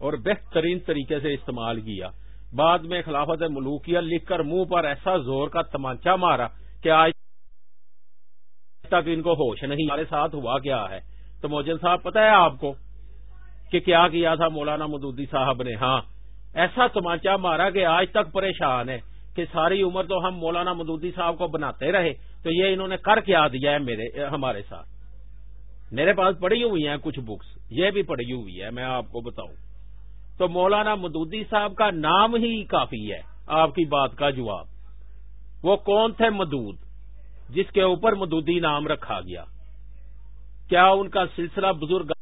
اور بہترین طریقے سے استعمال کیا۔ بعد میں خلافت ملوکیہ لکھ کر منہ پر ایسا زور کا تمانچہ مارا کہ آج تک ان کو ہوش نہیں، ہمارے ساتھ ہوا کیا ہے۔ تو موجن صاحب، پتہ ہے آپ کو کہ کیا کیا تھا مولانا مدودی صاحب نے؟ ہاں ایسا تمانچہ مارا کہ آج تک پریشان ہے کہ ساری عمر تو ہم مولانا مدودی صاحب کو بناتے رہے۔ تو یہ انہوں نے کر کیا دیا ہے میرے، ہمارے ساتھ؟ میرے پاس پڑی ہوئی ہیں کچھ بکس یہ بھی پڑی ہوئی ہے، میں آپ کو بتاؤں۔ تو مولانا مدودی صاحب کا نام ہی کافی ہے۔ آپ کی بات کا جواب۔ وہ کون تھے مدود؟ جس کے اوپر مدودی نام رکھا گیا۔ کیا ان کا سلسلہ بزرگ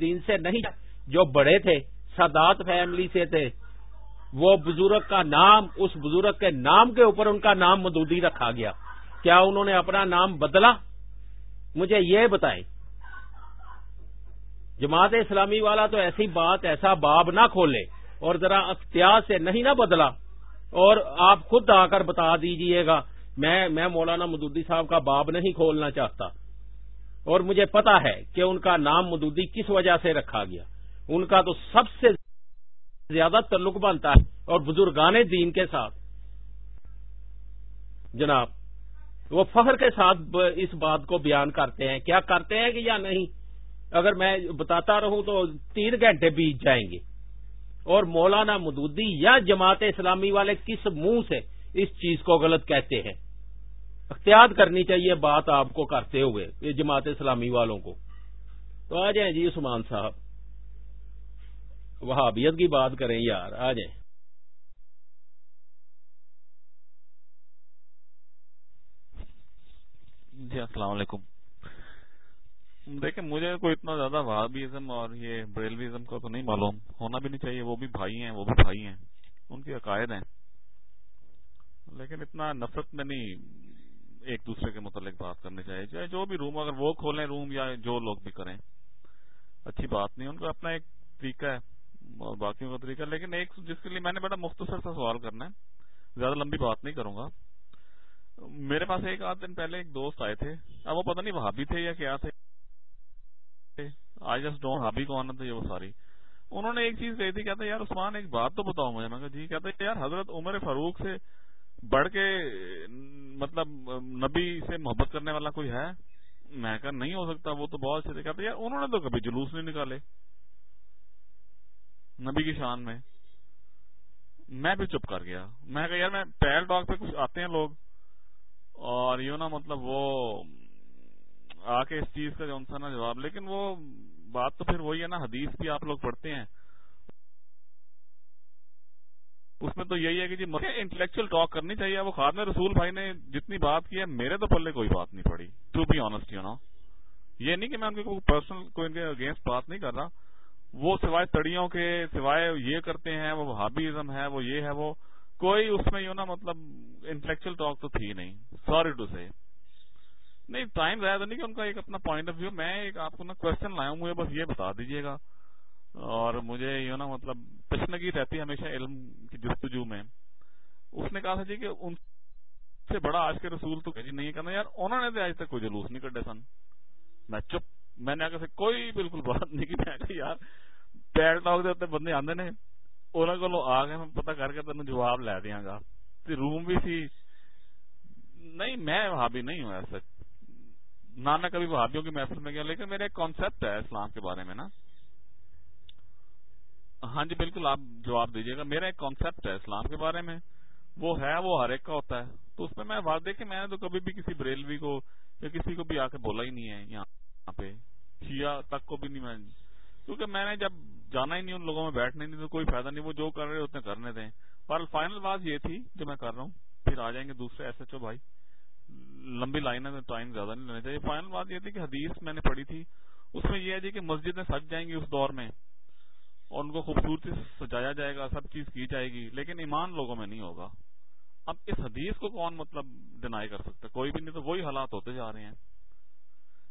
دین سے نہیں جو بڑے تھے، سادات فیملی سے تھے۔ وہ بزرگ کا نام، اس بزرگ کے نام کے اوپر ان کا نام مدودی رکھا گیا۔ کیا انہوں نے اپنا نام بدلا؟ مجھے یہ بتائیں۔ جماعت اسلامی والا تو ایسی بات، ایسا باب نہ کھولے اور ذرا اختیار سے نہیں نہ بدلا اور آپ خود آ کر بتا دیجیے گا۔ میں میں مولانا مدودی صاحب کا باب نہیں کھولنا چاہتا۔ اور مجھے پتا ہے کہ ان کا نام مدودی کس وجہ سے رکھا گیا۔ ان کا تو سب سے زیادہ تعلق بنتا ہے اور بزرگان دین کے ساتھ۔ جناب، وہ فخر کے ساتھ اس بات کو بیان کرتے ہیں۔ کیا کرتے ہیں کہ یا نہیں؟ اگر میں بتاتا رہوں تو تین گھنٹے بیت جائیں گے۔ اور مولانا مدودی یا جماعت اسلامی والے کس منہ سے اس چیز کو غلط کہتے ہیں؟ اختیار کرنی چاہیے بات آپ کو کرتے ہوئے، یہ جماعت اسلامی والوں کو۔ تو آ جائیں جی عثمان صاحب۔ وہابیت کی بات کریں یار، آ جائیں۔ جی السلام علیکم۔ دیکھیں، مجھے کوئی اتنا زیادہ وہابیزم اور یہ بریلویزم کا تو نہیں معلوم۔ ہونا بھی نہیں چاہیے، وہ بھی بھائی ہیں، وہ بھی بھائی ہیں۔ ان کے عقائد ہیں۔ لیکن اتنا نفرت میں نہیں ایک دوسرے کے متعلق بات کرنی چاہیے۔ چاہے جو بھی روم، اگر وہ کھولیں روم یا جو لوگ بھی کریں۔ اچھی بات نہیں، ان کا اپنا ایک طریقہ ہے اور باقیوں کا طریقہ لیکن ایک جس کے لیے میں نے بڑا مختصر سا سوال کرنا ہے، زیادہ لمبی بات نہیں کروں گا۔ میرے پاس ایک آدھ دن پہلے ایک دوست آئے تھے۔ اب وہ پتہ نہیں وہاں بھی تھے یا کیا تھے۔ آئی جسٹ ڈونٹ ہابی کو آنا تھا، یہ وہ ساری۔ انہوں نے ایک چیز کہی تھی، کہتے یار، عثمان، ایک بات تو بتاؤ مجھے۔ میں کہا جی کہتے یار، حضرت عمر فاروق سے بڑھ کے مطلب نبی سے محبت کرنے والا کوئی ہے؟ میں کہا، نہیں ہو سکتا، وہ تو بہت اچھے تھے۔ کہتے یار، انہوں نے تو کبھی جلوس نہیں نکالے نبی کی شان میں۔ میں بھی چپ کر گیا۔ میں کہا، یار، میں پیل ڈاگ پہ کچھ آتے ہیں لوگ، اور یوں نا مطلب وہ آ کے اس چیز کا جو نا جواب، لیکن وہ بات تو پھر وہی ہے نا، حدیث بھی آپ لوگ پڑھتے ہیں۔ اس میں تو یہی ہے کہ جی انٹلیکچل ٹاک کرنی چاہیے۔ وہ خادم رسول بھائی نے جتنی بات کی ہے، میرے تو پلے کوئی بات نہیں پڑی۔ ٹو بی آنےسٹ یو نا یہ نہیں کہ میں ان کے کوئی پرسنل کوئی ان کے اگینسٹ بات نہیں کر رہا۔ وہ سوائے تڑیوں کے، سوائے یہ کرتے ہیں، وہ ہابیزم ہے، وہ یہ ہے، وہ کوئی اس میں یوں نا مطلب انٹلیکچل ٹاک تو تھی نہیں۔ سوری ٹو سے نہیں ٹائم رہا تو نہیں کہ ان کا ایک اپنا پوائنٹ آف ویو میں ایک آپ کو نا کوشچن لایا ہوں، مجھے بس یہ بتا دیجیے گا۔ اور مجھے یوں نا مطلب تشنگی رہتی ہے ہمیشہ علم کی جستجو میں۔ اس نے کہا تھا جی کہ ان سے بڑا آج کے رسول تو جی نہیں کرنا۔ یار، انہوں نے تو آج تک کوئی جلوس نہیں کٹے سن۔ میں چپ، میں نے آگے سے کوئی بالکل بات نہیں کی۔ میں کہ یار پیڑ ٹاک دے بندے آدھے نے۔ انہوں کو آ گئے میں پتا کر کے تین جواب لے دیا گا۔ روم بھی سی نہیں، میں وہاں بھی نہیں ہوں ایسا۔ نہ میں کبھی وہابیوں کی محفل میں گیا، لیکن میرا ایک کانسیپٹ ہے اسلام کے بارے میں نا۔ ہاں جی بالکل آپ جواب دیجیے گا۔ میرا ایک کانسیپٹ ہے اسلام کے بارے میں۔ وہ ہے، وہ ہر ایک کا ہوتا ہے۔ تو اس میں میں وعدے کہ میں نے تو کبھی بھی کسی بریلوی کو یا کسی کو بھی آ کے بولا ہی نہیں ہے یہاں پہ۔ شیعہ تک کو بھی نہیں میں کیونکہ میں نے جب جانا ہی نہیں، ان لوگوں میں بیٹھنے نہیں، تو کوئی فائدہ نہیں۔ وہ جو کر رہے اتنے کرنے دیں۔ پر فائنل بات یہ تھی جو میں کر رہا ہوں، پھر آ جائیں گے دوسرے ایس ایچ او بھائی۔ لمبی لائن ہے ٹائم زیادہ نہیں لینا چاہیے۔ فائنل بات یہ تھی کہ حدیث میں نے پڑھی تھی، اس میں یہ ہے جی کہ مسجدیں سج جائیں گی اس دور میں، اور ان کو خوبصورتی سے سجایا جائے گا، سب چیز کی جائے گی، لیکن ایمان لوگوں میں نہیں ہوگا۔ اب اس حدیث کو کون مطلب ڈینائی کر سکتا کوئی بھی نہیں، تو وہی حالات ہوتے جا رہے ہیں۔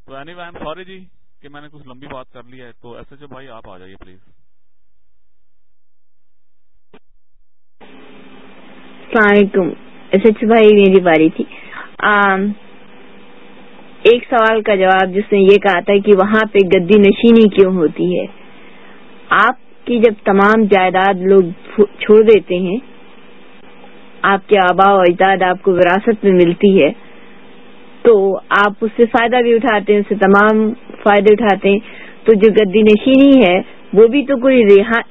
تو anyway I'm sorry ji کہ میں نے کچھ لمبی بات کر لی ہے، تو ایسے جو بھائی آپ آ جائیے پلیز السلام علیکم۔ ایس ایچ بھائی میری باری تھی۔ ایک سوال کا جواب جس نے یہ کہا تھا کہ وہاں پہ گدی نشینی کیوں ہوتی ہے؟ آپ کی جب تمام جائیداد لوگ چھوڑ دیتے ہیں، آپ کے آبا و اجداد آپ کو وراثت میں ملتی ہے، تو آپ اس سے فائدہ بھی اٹھاتے ہیں، اس سے تمام فائدے اٹھاتے ہیں۔ تو جو گدی نشینی ہے، وہ بھی تو کوئی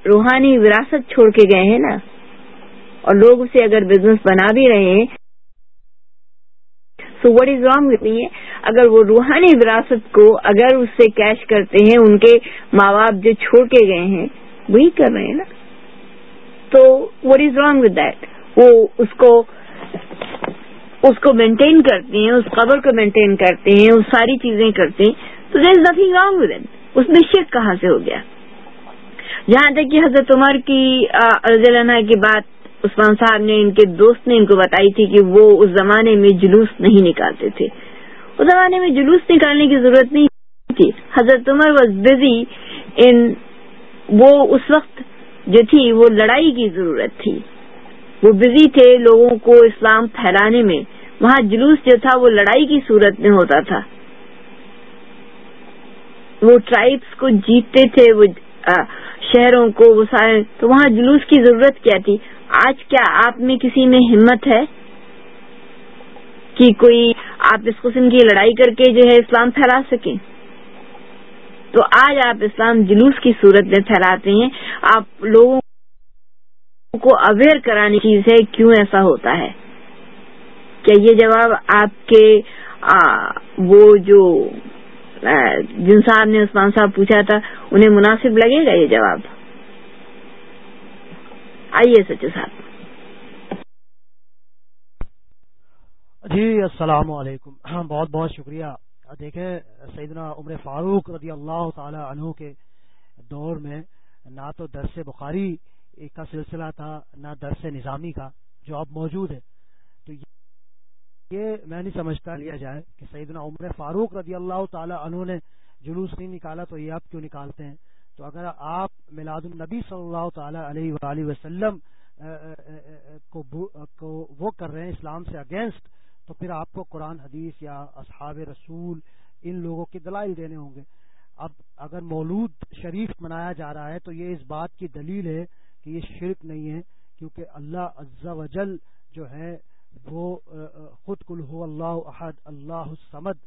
روحانی وراثت چھوڑ کے گئے ہیں نا؟ اور لوگ اسے اگر بزنس بنا بھی رہے ہیں so what is wrong with me اگر وہ روحانی وراثت کو اگر اس سے کیش کرتے ہیں، ان کے ماں باپ جو چھوڑ کے گئے ہیں، وہی کر رہے ہیں نا؟ تو what is wrong with that وہ اس کو اس کو مینٹین کرتے ہیں، اس قبر کو مینٹین کرتے ہیں، وہ ساری چیزیں کرتے ہیں۔ تو there is nothing wrong with اس میں شک کہاں سے ہو گیا؟ جہاں تک کہ حضرت عمر کی رضی اللہ کی بات عثمان صاحب نے ان کے دوست نے ان کو بتائی تھی کہ وہ اس زمانے میں جلوس نہیں نکالتے تھے۔ اس زمانے میں جلوس نکالنے کی ضرورت نہیں تھی۔ حضرت عمر واز بزی ان وہ اس وقت جو تھی وہ لڑائی کی ضرورت تھی۔ وہ بزی تھے لوگوں کو اسلام پھیلانے میں۔ وہاں جلوس جو تھا وہ لڑائی کی صورت میں ہوتا تھا۔ وہ ٹرائبس کو جیتتے تھے، وہ شہروں کو، وہ سارے تو وہاں جلوس کی ضرورت کیا تھی؟ آج کیا آپ میں کسی میں ہمت ہے کہ کوئی آپ اس قسم کی لڑائی کر کے جو ہے اسلام پھیلا سکیں؟ تو آج آپ اسلام جلوس کی صورت میں پھیلاتے ہیں۔ آپ لوگوں کو اویئر کرانے کی چیز ہے کیوں ایسا ہوتا ہے؟ کیا یہ جواب آپ کے وہ جو جن صاحب نے عثمان صاحب پوچھا تھا، انہیں مناسب لگے گا یہ جواب؟ آئیے سچو جی صاحب۔ جی السلام علیکم۔ ہاں، بہت بہت شکریہ۔ دیکھیں سیدنا عمر فاروق رضی اللہ تعالی عنہ کے دور میں نہ تو درس بخاری کا سلسلہ تھا نہ درس نظامی کا جو اب موجود ہے۔ تو یہ میں نہیں سمجھتا لیا جائے کہ سیدنا عمر فاروق رضی اللہ تعالی عنہ نے جلوس نہیں نکالا تو یہ آپ کیوں نکالتے ہیں؟ تو اگر آپ میلاد النبی صلی اللہ تعالی علیہ وآلہ وسلم کو وہ کر رہے ہیں اسلام سے اگینسٹ، تو پھر آپ کو قرآن، حدیث یا اصحاب رسول ان لوگوں کے دلائل دینے ہوں گے۔ اب اگر مولود شریف منایا جا رہا ہے تو یہ اس بات کی دلیل ہے کہ یہ شرک نہیں ہے، کیونکہ اللہ عز و جل جو ہے وہ خود کل ہو اللہ احد، اللہ سمد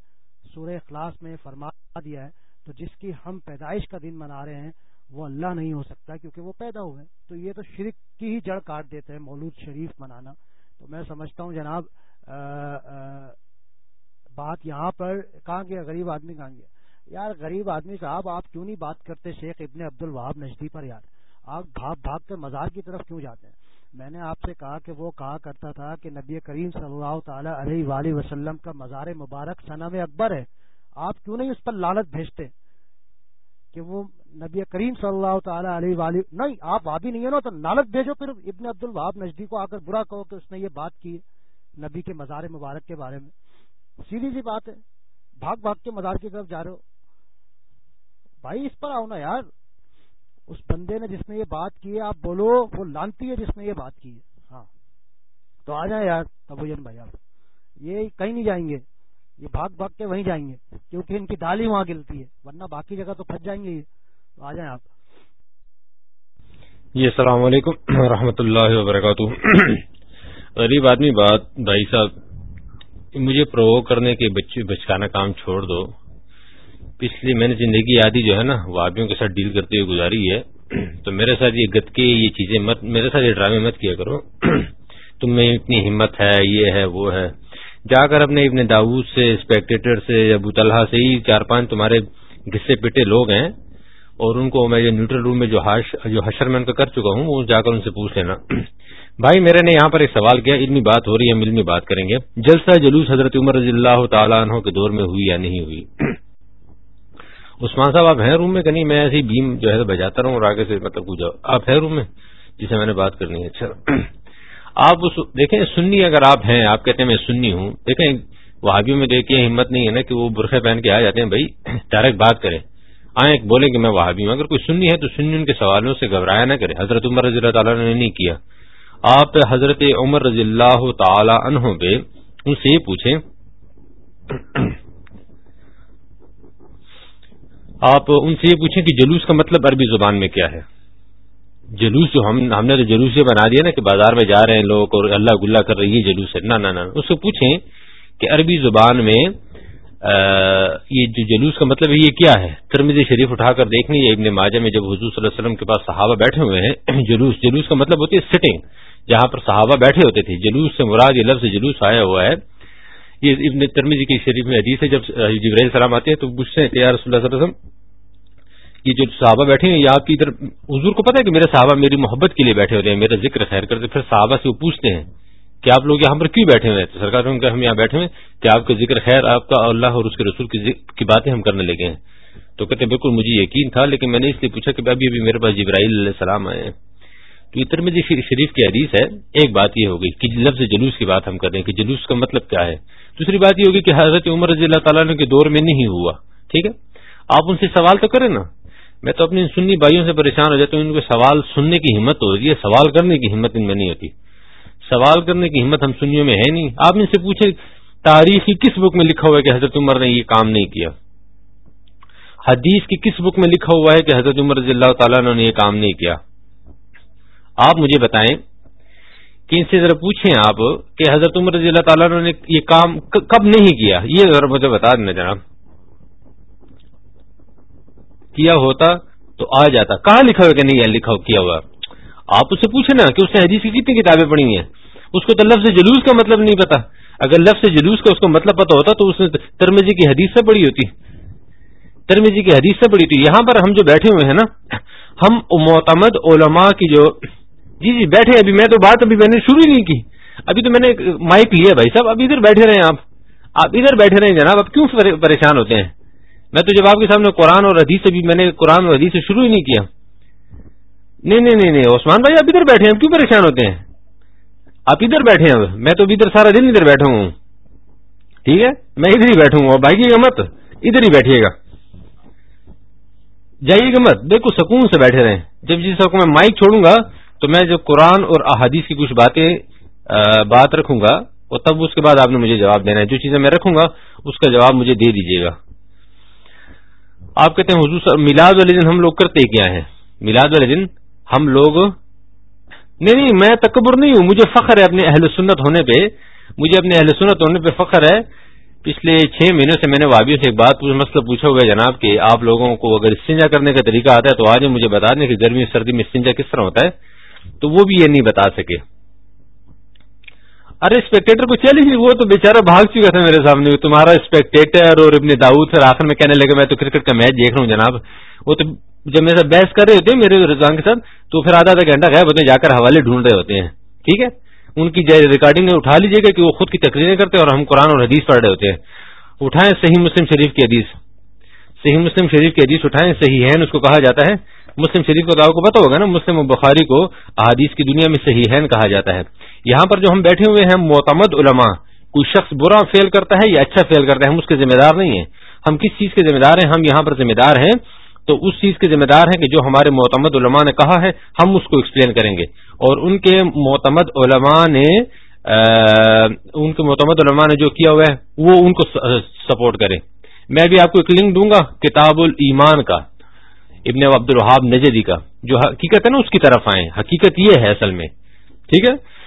سورہ اخلاص میں فرما دیا ہے۔ تو جس کی ہم پیدائش کا دن منا رہے ہیں، وہ اللہ نہیں ہو سکتا کیونکہ وہ پیدا ہوئے۔ تو یہ تو شرک کی ہی جڑ کاٹ دیتے ہیں مولود شریف منانا۔ تو میں سمجھتا ہوں جناب، آ آ، بات یہاں پر کہاں گیا؟ غریب آدمی کہاں گیا؟ یار غریب آدمی صاحب، آپ کیوں نہیں بات کرتے شیخ ابن عبد الوہاب نجدی پر؟ یار آپ بھاگ بھاگ کر مزار کی طرف کیوں جاتے ہیں؟ میں نے آپ سے کہا کہ وہ کہا کرتا تھا کہ نبی کریم صلی اللہ تعالی علیہ وآلہ وسلم کا مزار مبارک سنم اکبر ہے۔ آپ کیوں نہیں اس پر لالت بھیجتے کہ وہ نبی کریم صلی اللہ تعالی علیہ وآلہ نہیں، آپ وابی نہیں ہے نا، تو لالت بھیجو پھر ابن عبد الوہاب نجدی کو آ کر برا کہو کہ اس نے یہ بات کی نبی کے مزار مبارک کے بارے میں۔ سیدھی سی بات ہے، بھاگ بھاگ کے مزار کی طرف جا رہے ہو۔ بھائی، اس پر آؤ نا یار۔ اس بندے نے جس نے یہ بات کی ہے، آپ بولو، وہ لانتی ہے جس نے یہ بات کی ہے۔ ہاں۔ تو آ جائیں یار، تبوجن بھائی آپ۔ یہ کہیں نہیں جائیں گے۔ یہ بھاگ بھاگ کے وہیں جائیں گے، کیونکہ ان کی ڈالی وہاں گلتی ہے، ورنہ باقی جگہ تو پھنس جائیں گے تو آ جائیں آپ۔ جی السلام علیکم و اللہ وبرکاتہ۔ غریب آدمی بات، بھائی صاحب، مجھے پرو کرنے کے بچے بچکانا کام چھوڑ دو۔ پچھلی میں نے زندگی آدھی جو ہے نا، وادیوں کے ساتھ ڈیل کرتے ہوئے گزاری ہے۔ تو میرے ساتھ یہ گت کے یہ چیزیں مت، میرے ساتھ یہ ڈرامے مت کیا کرو۔ تم میں اتنی ہمت ہے، یہ ہے، وہ ہے۔ جا کر اپنے ابن داود سے اسپیکٹیٹر سے، ابو طلحہ سے ہی چار پانچ تمہارے گسے پٹے لوگ ہیں اور ان کو میں نیوٹرل روم میں جو جو حشر میں ان کا کر چکا ہوں، وہ جا کر ان سے پوچھ لینا۔ بھائی، میرے نے یہاں پر ایک سوال کیا علمی بات ہو رہی ہے، ہم علمی بات کریں گے۔ جلسہ جلوس حضرت عمر رضی اللہ تعالیٰ عنہ کے دور میں ہوئی یا نہیں ہوئی؟ عثمان صاحب، آپ ہیں روم میں کہ نہیں؟ میں ایسی بیم جو ہے بجاتا رہا ہوں اور آگے سے مطلب پوچھا آپ ہیں روم میں؟ جسے میں نے بات کرنی ہے اچھا۔ آپ دیکھیں، سنی اگر آپ ہیں، آپ کہتے ہیں میں سنی ہوں، دیکھیں وہابیوں میں دیکھیے، ہمت نہیں ہے نا کہ وہ برقعے پہن کے آ جاتے ہیں، بھائی، ڈائریکٹ بات کریں۔ آئیں بولیں کہ میں وہابی ہوں۔ اگر کوئی سنی ہے تو سنی ان کے سوالوں سے گھبرایا نہ کرے۔ حضرت عمر رضی اللہ تعالیٰ نے نہیں کیا۔ آپ حضرت عمر رضی اللہ تعالی عنہ پہ ان سے یہ پوچھیں۔ آپ ان سے یہ پوچھیں کہ جلوس کا مطلب عربی زبان میں کیا ہے۔ جلوس جو ہم ہم نے تو جلوس یہ بنا دیا نا کہ بازار میں جا رہے ہیں لوگ اور اللہ گلا کر رہی ہے جلوس ہے۔ نہ نہ اس سے پوچھیں کہ عربی زبان میں یہ جو جلوس کا مطلب ہے، یہ کیا ہے؟ ترمیز شریف اٹھا کر دیکھنی ہے، ابن ماجہ میں جب حضور صلی اللہ علیہ وسلم کے پاس صحابہ بیٹھے ہوئے ہیں، جلوس جلوس کا مطلب ہوتی ہے سٹنگ جہاں پر صحابہ بیٹھے ہوتے تھے۔ جلوس سے مراد یہ لفظ جلوس آیا ہوا ہے۔ یہ ابن ترمیزی کی شریف میں حدیث ہے، جب جبرائیل سلام آتے ہیں تو پوچھتے ہیں تیار رسول اللہ صلی اللہ علیہ وسلم یہ جو صحابہ بیٹھے ہیں، یہ آپ کی ادھر حضور کو پتا ہے کہ میرے صحابہ میری محبت کے لیے بیٹھے ہوتے ہیں، میرا ذکر خیر کرتے پھر صحابہ سے وہ پوچھتے ہیں کہ آپ لوگ یہاں پر کیوں بیٹھے ہوئے ہیں؟ سرکار ہم یہاں بیٹھے ہوئے کہ آپ کا ذکر خیر آپ کا اللہ اور اس کے رسول کی باتیں ہم کرنے لگے ہیں۔ تو کہتے ہیں، بالکل مجھے یقین تھا، لیکن میں نے اس لیے پوچھا کہ ابھی ابھی میرے پاس جبرائیل علیہ السلام آئے ہیں۔ تو اتر میں شریف کی حدیث ہے، ایک بات یہ ہوگی کہ لفظ جلوس کی بات ہم کر رہے ہیں کہ جلوس کا مطلب کیا ہے۔ دوسری بات یہ ہوگی کہ حضرت عمر رضی اللہ تعالیٰ کے دور میں نہیں ہوا، ٹھیک ہے؟ آپ ان سے سوال تو کریں نا۔ میں تو اپنی سنی بھائیوں سے پریشان ہو جاتا ہوں، ان کو سوال سننے کی ہمت ہوتی ہے، سوال کرنے کی ہمت ان میں نہیں ہوتی۔ سوال کرنے کی ہمت ہم سنیوں میں ہے نہیں۔ آپ ان سے پوچھیں تاریخی کس بک میں لکھا ہوا ہے کہ حضرت عمر نے یہ کام نہیں کیا؟ حدیث کی کس بک میں لکھا ہوا ہے کہ حضرت عمر رضی اللہ تعالیٰ نے یہ کام نہیں کیا؟ آپ مجھے بتائیں کہ ان سے ذرا پوچھیں آپ کہ حضرت عمر رضی اللہ تعالیٰ نے یہ کام کب نہیں کیا؟ یہ ذرا مجھے بتا دینا جناب۔ کیا ہوتا تو آ جاتا۔ کہاں لکھا ہوا کہ نہیں لکھا کیا ہوا۔ آپ اسے پوچھیں نا کہ اس نے حدیث کی کتنی کتابیں پڑھی ہیں۔ اس کو تو لفظ جلوس کا مطلب نہیں پتا۔ اگر لفظ جلوس کا اس کو مطلب پتا ہوتا تو اس نے ترمیزی کی حدیث سے پڑھی ہوتی۔ ترمیزی کی حدیث سے پڑھی تھی یہاں پر ہم جو بیٹھے ہوئے ہیں نا، ہم معتمد علماء کی جو جی جی بیٹھے ابھی میں تو بات ابھی میں نے شروع ہی نہیں کی۔ ابھی تو میں نے مائک لیا بھائی صاحب۔ ابھی ادھر بیٹھے رہے ہیں آپ۔ آپ ادھر بیٹھے رہے جناب۔ اب کیوں پریشان ہوتے ہیں؟ میں تو جب آپ کے سامنے قرآن اور حدیث ابھی میں نے قرآن اور حدیث سے شروع ہی نہیں کیا۔ نہیں نہیں نہیں عثمان بھائی آپ ادھر بیٹھے ہیں کیوں پریشان ہوتے ہیں؟ آپ ادھر بیٹھے ہیں، میں تو ادھر سارا دن ادھر بیٹھا ہوں۔ ٹھیک ہے؟ میں ادھر ہی بیٹھوں گا بھائی کی مت، ادھر ہی بیٹھیے گا۔ جائیے گا مت بالکل سکون سے بیٹھے رہیں۔ جب جس وقت میں مائک چھوڑوں گا، تو میں جو قرآن اور احادیث کی کچھ باتیں بات رکھوں گا اور تب اس کے بعد آپ نے مجھے جواب دینا ہے۔ جو چیزیں میں رکھوں گا، اس کا جواب مجھے دے دیجیے گا۔ آپ کہتے ہیں حضور میلاد والے دن ہم لوگ کرتے کیا ہیں؟ میلاد والے دن ہم لوگ، نہیں نہیں، میں تکبر نہیں ہوں، مجھے فخر ہے اپنے اہل سنت ہونے پہ۔ مجھے اپنے اہل سنت ہونے پہ فخر ہے۔ پچھلے چھ مہینوں سے میں نے وابیوں سے ایک بات مسئلہ پوچھا ہوا ہے جناب کہ آپ لوگوں کو اگر استنجا کرنے کا طریقہ آتا ہے تو آج مجھے بتا دیں کہ گرمی اور سردی میں استنجا کس طرح ہوتا ہے؟ تو وہ بھی یہ نہیں بتا سکے۔ ارے اسپیکٹیٹر کو چلی وہ تو بےچارا بھاگ چکا تھا میرے سامنے۔ تمہارا اسپیکٹیٹر اور ابن داؤد پھر آخر میں کہنے لگے، میں تو کرکٹ کا میچ دیکھ رہا ہوں جناب۔ وہ تو جب میرے ساتھ بحث کر رہے ہوتے ہیں میرے رضوان کے ساتھ، تو پھر آدھا آدھا گھنٹہ غائب ہوتے ہیں، جا کر حوالے ڈھونڈ رہے ہوتے ہیں۔ ٹھیک ہے؟ ان کی ریکارڈنگ اٹھا لیجیے گا کہ وہ خود کی تقریریں کرتے ہیں اور ہم قرآن اور حدیث پڑھ رہے ہوتے ہیں۔ اٹھائیں صحیح مسلم شریف کی حدیث۔ صحیح مسلم شریف کی حدیث اٹھائیں، صحیح ہے، اس کو کہا جاتا ہے۔ مسلم شریف کو کو پتا ہوگا نا، مسلم و بخاری کو احادیث کی دنیا میں صحیح ہے کہا جاتا ہے۔ یہاں پر جو ہم بیٹھے ہوئے ہیں، معتمد علماء، کوئی شخص برا فیل کرتا ہے یا اچھا فیل کرتا ہے، ہم اس کے ذمہ دار نہیں ہیں۔ ہم کس چیز کے ذمہ دار ہیں؟ ہم یہاں پر ذمہ دار ہیں۔ تو اس چیز کے ذمہ دار ہیں کہ جو ہمارے معتمد علماء نے کہا ہے، ہم اس کو ایکسپلین کریں گے۔ اور ان کے معتمد علماء نے ان کے معتمد علماء نے جو کیا ہوا ہے، وہ ان کو سپورٹ کرے۔ میں بھی آپ کو ایک لنک دوں گا کتاب المان کا، ابن عبد الحاب نجدی کا۔ جو حقیقت ہے نا، اس کی طرف آئے حقیقت یہ ہے اصل میں۔ ٹھیک ہے؟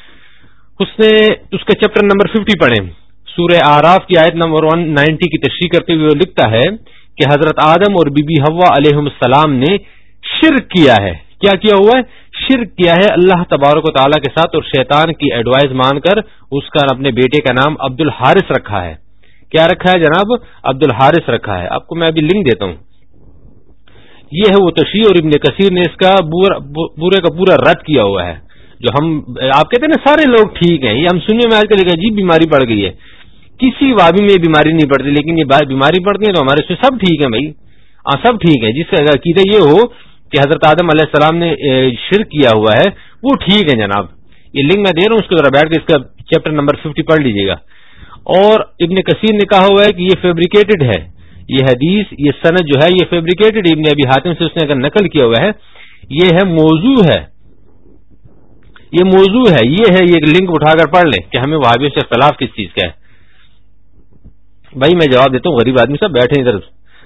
اس نے اس کا چیپٹر نمبر ففٹی پڑھے سورہ آراف کی آیت نمبر ون نائنٹی کی تشریح کرتے ہوئے وہ لکھتا ہے کہ حضرت آدم اور بی بی ہوا علیہ السلام نے شرک کیا ہے۔ کیا کیا ہوا ہے؟ شرک کیا ہے اللہ تبارک و تعالیٰ کے ساتھ اور شیطان کی ایڈوائز مان کر اس کا اپنے بیٹے کا نام عبد الحارث رکھا ہے۔ کیا رکھا ہے جناب؟ عبد الحارث رکھا ہے۔ آپ کو میں ابھی لنک دیتا ہوں۔ یہ ہے وہ تشریح اور ابن کثیر نے اس کا پورے کا پورا رد کیا ہوا ہے۔ جو ہم آپ کہتے ہیں نا سارے لوگ ٹھیک ہیں، یہ ہم سننے میں آج کل عجیب بیماری پڑ گئی ہے۔ کسی وابی میں یہ بیماری نہیں پڑتی، لیکن یہ بیماری پڑتی ہے تو ہمارے سے سب ٹھیک ہے بھائی۔ ہاں سب ٹھیک ہے جس کا عقیدہ یہ ہو کہ حضرت آدم علیہ السلام نے شرک کیا ہوا ہے، وہ ٹھیک ہے جناب۔ یہ لنک میں دے رہا ہوں، اس کو ذرا بیٹھ کے اس کا چیپٹر نمبر ففٹی پڑھ لیجیے گا۔ اور ابن کثیر نے کہا ہوا ہے کہ یہ فیبریکیٹڈ ہے۔ یہ حدیث، یہ صنعت جو ہے، یہ فیبریکیٹڈ ابن ابھی حاتم سے اس نے اگر نقل کیا ہوا ہے، یہ ہے موضوع ہے۔ یہ موضوع ہے، یہ ہے، یہ لنک اٹھا کر پڑھ لیں کہ ہمیں وہابیوں سے اختلاف کس چیز کا ہے۔ بھائی میں جواب دیتا ہوں، غریب آدمی صاحب بیٹھے ادھر۔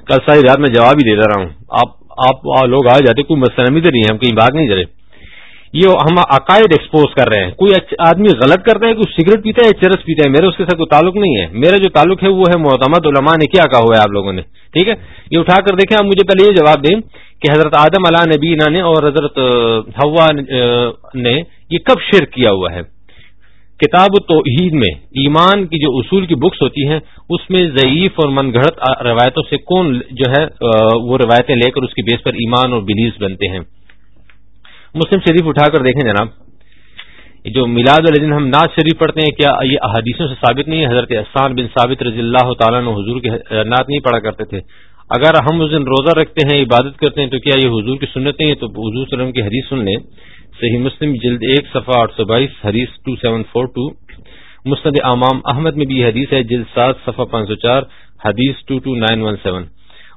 کل ساری رات میں جواب ہی دے رہا ہوں۔ آپ آپ لوگ آ جاتے، کوئی مسئلہ نہیں رہی ہم کہیں بات نہیں کرے یہ ہم عقائد ایکسپوز کر رہے ہیں۔ کوئی آدمی غلط کرتا ہے، کوئی سگریٹ پیتا ہے یا چرس پیتا ہے، میرے اس کے ساتھ کوئی تعلق نہیں ہے۔ میرا جو تعلق ہے، وہ ہے محتمد علماء نے کیا کہا ہوا ہے آپ لوگوں نے۔ ٹھیک ہے؟ یہ اٹھا کر دیکھیں، آپ مجھے پہلے یہ جواب دیں کہ حضرت آدم علیہ نبینا نے اور حضرت ہوا نے یہ کب شیر کیا ہوا ہے؟ کتاب توحید میں ایمان کی جو اصول کی بکس ہوتی ہیں، اس میں ضعیف اور من گھڑت روایتوں سے کون جو ہے وہ روایتیں لے کر اس کی بیس پر ایمان اور بلیز بنتے ہیں۔ مسلم شریف اٹھا کر دیکھیں جناب۔ جو میلاد الدین ہم ناز شریف پڑھتے ہیں، کیا یہ احادیثوں سے ثابت نہیں ہے؟ حضرت احسان بن ثابت رضی اللہ تعالیٰ نے حضور کے نعت نہیں پڑھا کرتے تھے۔ اگر ہم اس دن روزہ رکھتے ہیں، عبادت کرتے ہیں، تو کیا یہ حضور کی سنت نہیں ہے؟ تو حضور وسلم کی حدیث سن لیں۔ صحیح مسلم، جلد ایک، صفحہ آٹھ سو بائیس، حدیث ٹو سیون فور ٹو مسند امام احمد میں بھی حدیث ہے، جلد سات، صفحہ پانچ سو چار، حدیث two two nine one seven.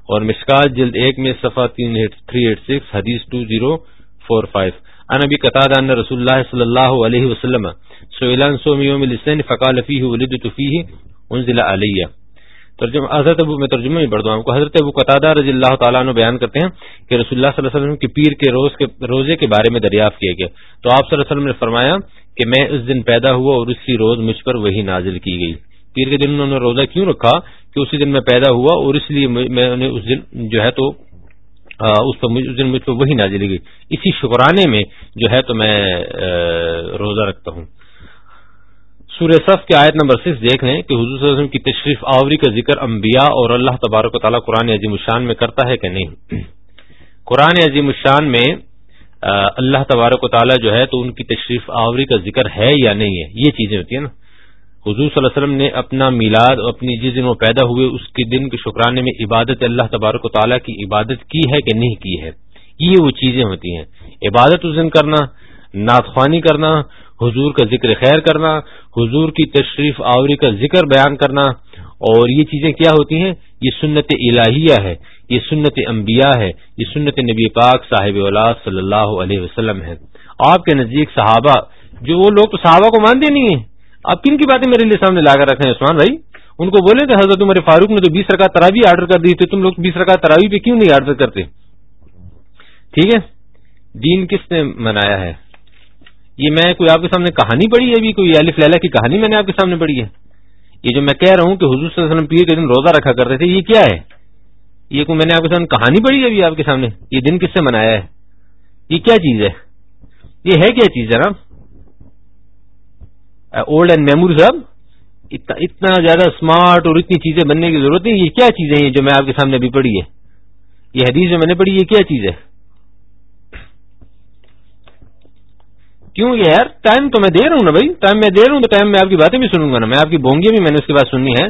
اور مشکات، جلد ایک میں، صفحہ تین تھری ایٹ سکس، حدیث ٹو زیرو فور فائیو۔ ان ابی قطع ان رسول اللہ صلی اللہ علیہ وسلم سویلان سوم یوم فقال فیہ ولدت فیہ، انزل علیہ۔ ترجمہ حضرت ابو میں ترجمہ میں بڑھ دوں حضرت ابو قطع رضی اللہ تعالیٰ عنہ بیان کرتے ہیں کہ رسول اللہ صلی اللہ علیہ وسلم کی پیر کے روز کے روزے کے بارے میں دریافت کیا گیا تو آپ صلی اللہ علیہ وسلم نے فرمایا کہ میں اس دن پیدا ہوا اور اسی روز مجھ پر وہی نازل کی گئی. پیر کے دن انہوں نے روزہ کیوں رکھا کہ اسی دن میں پیدا ہوا اور اس لیے میں انہیں اس دن جو ہے تو اس پر اس دن مجھ پر وہی نازل گئی. اسی شکرانے میں جو ہے تو میں روزہ رکھتا ہوں. سورہ صف کے آیت نمبر سکس دیکھ لیں کہ حضور صلی اللہ علیہ وسلم کی تشریف آوری کا ذکر انبیاء اور اللہ تبارک و تعالیٰ قرآن عظیم الشان میں کرتا ہے کہ نہیں؟ قرآن عظیم الشان میں اللہ تبارک و تعالیٰ جو ہے تو ان کی تشریف آوری کا ذکر ہے یا نہیں ہے؟ یہ چیزیں ہوتی ہیں نا۔ حضور صلی اللہ علیہ وسلم نے اپنا میلاد اپنی جس دن وہ پیدا ہوئے، اس کے دن کے شکرانے میں عبادت اللہ تبارک و تعالیٰ کی عبادت کی ہے کہ نہیں کی ہے؟ یہ وہ چیزیں ہوتی ہیں۔ عبادت اس دن کرنا، نعت کرنا حضور کا ذکر خیر کرنا، حضور کی تشریف آوری کا ذکر بیان کرنا۔ اور یہ چیزیں کیا ہوتی ہیں؟ یہ سنت الہیہ ہے، یہ سنت انبیاء ہے، یہ سنت نبی پاک صاحب اولاد صلی اللہ علیہ وسلم ہے آپ کے نزدیک صحابہ، جو وہ لوگ تو صحابہ کو مانتے نہیں ہیں۔ آپ کن کی باتیں میرے لیے سامنے لا کر رکھے ہیں عثمان بھائی؟ ان کو بولے کہ حضرت عمر فاروق نے تو بیس رکعت تراوی آرڈر کر دی تھی، تم لوگ بیس رکعت تراوی پہ کیوں نہیں آرڈر کرتے؟ ٹھیک ہے؟ دین کس نے منایا ہے؟ یہ میں کوئی آپ کے سامنے کہانی پڑھی ہے ابھی؟ کوئی الف لیلا کی کہانی میں نے آپ کے سامنے پڑھی ہے؟ یہ جو میں کہہ رہا ہوں کہ حضور صلی اللہ علیہ وسلم پیر کے دن روزہ رکھا کرتے تھے، یہ کیا ہے؟ یہ کوئی میں نے آپ کے سامنے کہانی پڑھی ہے ابھی آپ کے سامنے؟ یہ دن کس سے منایا ہے؟ یہ کیا چیز ہے؟ یہ ہے کیا چیز ہے نا اولڈ اینڈ میموری صاحب اتنا زیادہ اسمارٹ اور اتنی چیزیں بننے کی ضرورت نہیں، یہ کیا چیزیں ہیں جو میں آپ کے سامنے ابھی پڑھی ہے؟ یہ حدیث جو میں نے پڑھی، یہ کیا چیز ہے؟ کیوں یار ٹائم تو میں دے رہا ہوں نا بھائی. ٹائم میں دے رہا ہوں تو ٹائم میں آپ کی باتیں بھی سنوں گا نا. میں آپ کی بونگیاں بھی میں نے اس کے بعد سننی ہے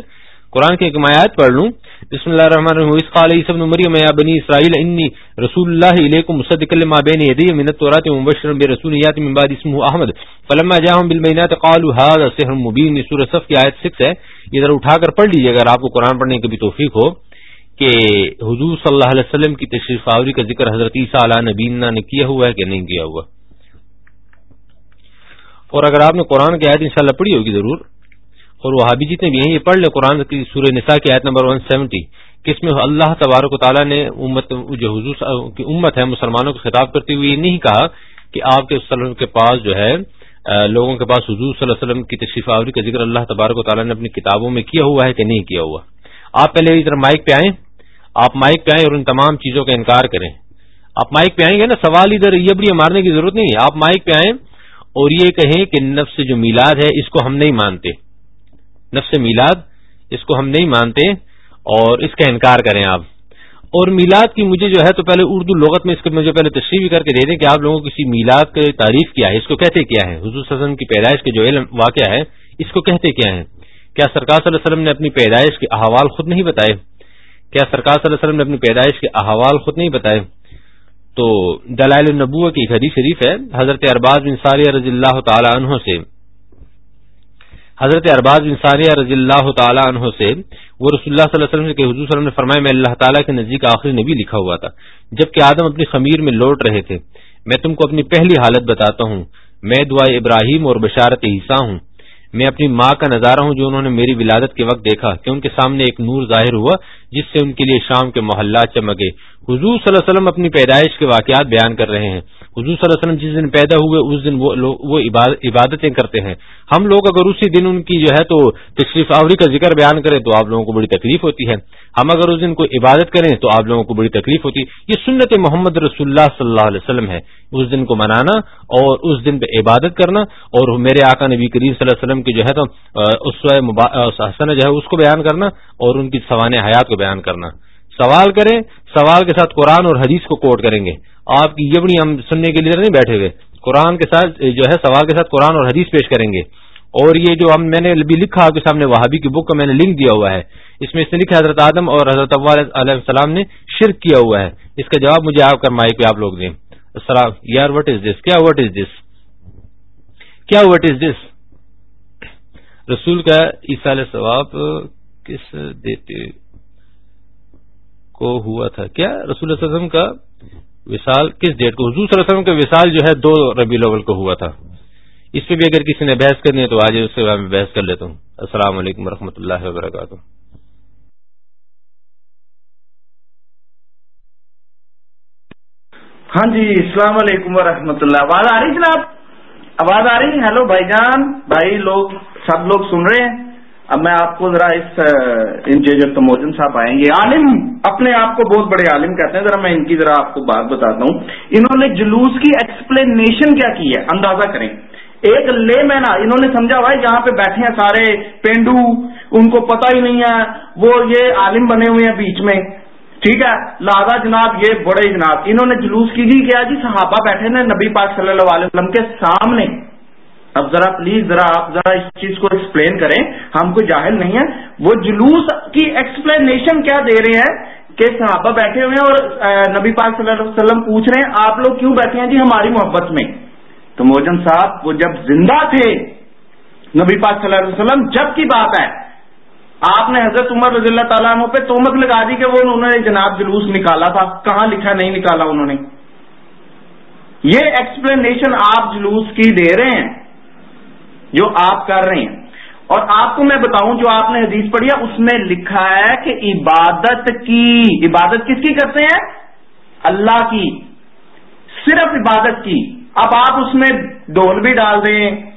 قرآن کی حکمایات پڑھ لوں. بسم اللہ الرحمن الرحیم. اس قال عیسی ابن مریم یا بنی اسرائیل انی رسول اللہ الیکم مصدق لما بین یدی من التوراۃ ومبشرا برسول یاتی من بعد اسمه احمد فلما جاءهم بالبينات قالوا هذا سحر مبین سورہ صف کی آیت 6 ہے. یہ ذرا اٹھا کر پڑھ لیجیے اگر آپ کو قرآن پڑھنے کی بھی توفیق ہو کہ حضور صلی اللہ علیہ وسلم کی تشریف آوری کا ذکر حضرت عیسی علیہ نبینا نے کیا ہوا ہے کہ نہیں کیا ہوا؟ اور اگر آپ نے قرآن کی آیت انشاءاللہ پڑھی ہوگی ضرور، اور وہ حابی جتنے بھی ہیں، یہ پڑھ لیں قرآن کی سورہ نساء کی آیت نمبر 170 کہ اس میں اللہ تبارک و تعالیٰ نے امت، جو حضور کی امت ہے، مسلمانوں کو خطاب کرتے ہوئے یہ نہیں کہا کہ آپ کے وسلم کے پاس جو ہے لوگوں کے پاس حضور صلی اللہ علیہ وسلم کی تشریف آوری کا ذکر اللہ تبارک و تعالیٰ نے اپنی کتابوں میں کیا ہوا ہے کہ نہیں کیا ہوا۔ آپ پہلے ادھر مائک پہ آئیں، آپ مائک پہ آئیں اور ان تمام چیزوں کا انکار کریں۔ آپ مائک پہ آئیں گے نا، سوال ادھر یہ بڑی مارنے کی ضرورت نہیں ہے۔ آپ مائک پہ آئیں اور یہ کہیں کہ نفس جو میلاد ہے، اس کو ہم نہیں مانتے۔ نفس میلاد، اس کو ہم نہیں مانتے اور اس کا انکار کریں آپ۔ اور میلاد کی مجھے جو ہے تو پہلے اردو لغت میں اس کو مجھے پہلے تشریح بھی کر کے دے دیں کہ آپ لوگوں کو کسی میلاد کی تعریف کیا ہے، اس کو کہتے کیا ہے حضور وسلم کی پیدائش کے جو علم واقعہ ہے، اس کو کہتے کیا ہے کیا سرکار صلی اللہ علیہ وسلم نے اپنی پیدائش کے احوال خود نہیں بتائے؟ کیا سرکار صلی اللہ علیہ وسلم نے اپنی پیدائش کے احوال خود نہیں بتائے؟ تو دلائل النبوہ کی حدیث شریف ہے، حضرت ارباز بن ساریہ رضی اللہ تعالی عنہ سے۔ حضرت ارباز بن ساریہ رضی اللہ تعالی عنہ سے وہ رسول اللہ صلی اللہ علیہ وسلم کے حضور صلی اللہ علیہ وسلم نے فرمایا، میں اللہ تعالیٰ کے نزدیک آخری نبی لکھا ہوا تھا۔ جبکہ آدم اپنی خمیر میں لوٹ رہے تھے۔ میں تم کو اپنی پہلی حالت بتاتا ہوں۔ میں دعا ابراہیم اور بشارت حصہ ہوں۔ میں اپنی ماں کا نظارہ ہوں جو انہوں نے میری ولادت کے وقت دیکھا کہ ان کے سامنے ایک نور ظاہر ہوا جس سے ان کے لیے شام کے محلات چمکے۔ حضور صلی اللہ علیہ وسلم اپنی پیدائش کے واقعات بیان کر رہے ہیں۔ حضور صلی اللہ علیہ وسلم جس دن پیدا ہوئے، اس دن وہ عبادتیں کرتے ہیں۔ ہم لوگ اگر اسی دن ان کی جو ہے تو تشریف آوری کا ذکر بیان کریں تو آپ لوگوں کو بڑی تکلیف ہوتی ہے۔ ہم اگر اس دن کو عبادت کریں تو آپ لوگوں کو بڑی تکلیف ہوتی۔ ہے یہ سنت محمد رسول اللہ صلی اللہ علیہ وسلم ہے۔ اس دن کو منانا اور اس دن پہ عبادت کرنا اور میرے آقا نبی کریم صلی اللہ علیہ وسلم کی جو ہے تو حسن جو ہے اس کو بیان کرنا اور ان کی سوانح حیات کو بیان کرنا۔ سوال کریں، سوال کے ساتھ قرآن اور حدیث کو کوٹ کریں گے۔ آپ کی یبنی ہم سننے کے لیے نہیں بیٹھے ہوئے۔ قرآن کے ساتھ جو ہے، سوال کے ساتھ قرآن اور حدیث پیش کریں گے۔ اور یہ جو ہم میں نے بھی لکھا آپ کے سامنے، وہابی کی بک کا میں نے لنک دیا ہوا ہے۔ اس میں اس نے لکھا حضرت آدم اور حضرت علیہ السلام نے شرک کیا ہوا ہے۔ اس کا جواب مجھے آپ کر مائک پہ آپ لوگ دیں۔ السلام، یار وٹ از دس کیا وٹ از دس کیا وٹ از دس رسول کا عیسال ثواب کس دیتے کو ہوا تھا۔ کیا رسول اللہ علیہ وسلم کا وصال، کس ڈیٹ کو؟ حضور صلی اللہ علیہ وسلم کا وصال جو ہے دو ربی الاول کو ہوا تھا۔ اس پہ بھی اگر کسی نے بحث کرنی ہے تو آج اس سے میں بحث کر لیتا ہوں۔ السلام علیکم ورحمۃ اللہ وبرکاتہ۔ ہاں جی السلام علیکم ورحمۃ اللہ۔ آواز آ رہی جناب؟ آواز آ رہی ہیلو، بھائی جان، بھائی لوگ، سب لوگ سن رہے ہیں؟ اب میں آپ کو ذرا اس جو تموجن صاحب آئیں گے۔ عالم اپنے آپ کو بہت بڑے عالم کہتے ہیں، ذرا میں ان کی ذرا آپ کو بات بتاتا ہوں۔ انہوں نے جلوس کی ایکسپلینیشن کیا کی ہے؟ اندازہ کریں۔ ایک لے میں نا انہوں نے سمجھا ہوا ہے جہاں پہ بیٹھے ہیں سارے پینڈو، ان کو پتہ ہی نہیں ہے، وہ یہ عالم بنے ہوئے ہیں بیچ میں۔ ٹھیک ہے؟ لادا جناب، یہ بڑے جناب، انہوں نے جلوس کی جی کیا جی؟ صحابہ بیٹھے نا نبی پاک صلی اللہ علیہ وسلم کے سامنے۔ اب ذرا پلیز ذرا آپ ذرا اس چیز کو ایکسپلین کریں۔ ہم کوئی جاہل نہیں ہے وہ جلوس کی ایکسپلینیشن کیا دے رہے ہیں کہ صحابہ بیٹھے ہوئے ہیں اور نبی پاک صلی اللہ علیہ وسلم پوچھ رہے ہیں، آپ لوگ کیوں بیٹھے ہیں جی ہماری محبت میں؟ تو موجن صاحب، وہ جب زندہ تھے، نبی پاک صلی اللہ علیہ وسلم، جب کی بات ہے، آپ نے حضرت عمر رضی اللہ تعالیٰ عنہ پہ تومت لگا دی کہ وہ انہوں نے جناب جلوس نکالا تھا۔ کہاں لکھا نہیں نکالا انہوں نے۔ یہ ایکسپلینیشن آپ جلوس کی دے رہے ہیں۔ جو آپ کر رہے ہیں۔ اور آپ کو میں بتاؤں جو آپ نے حدیث پڑھی ہے، اس میں لکھا ہے کہ عبادت کی، عبادت کس کی کرتے ہیں؟ اللہ کی۔ صرف عبادت کی۔ اب آپ اس میں ڈول بھی ڈال رہے ہیں۔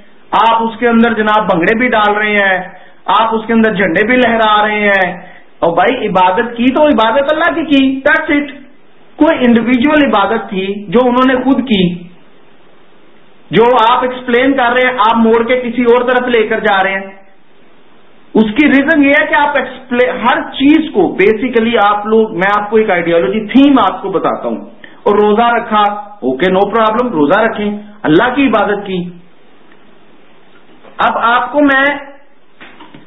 آپ اس کے اندر جناب بنگڑے بھی ڈال رہے ہیں۔ آپ اس کے اندر جھنڈے بھی لہرا رہے ہیں۔ اور بھائی، عبادت کی تو عبادت اللہ کی کی۔ دیٹس اٹ کوئی انڈیویجل عبادت تھی جو انہوں نے خود کی۔ جو آپ ایکسپلین کر رہے ہیں، آپ موڑ کے کسی اور طرف لے کر جا رہے ہیں۔ اس کی ریزن یہ ہے کہ آپ ایکسپلین ہر چیز کو بیسیکلی آپ لوگ میں آپ کو ایک آئیڈیالوجی تھیم آپ کو بتاتا ہوں۔ اور روزہ رکھا اوکے نو پرابلم روزہ رکھیں، اللہ کی عبادت کی۔ اب آپ کو میں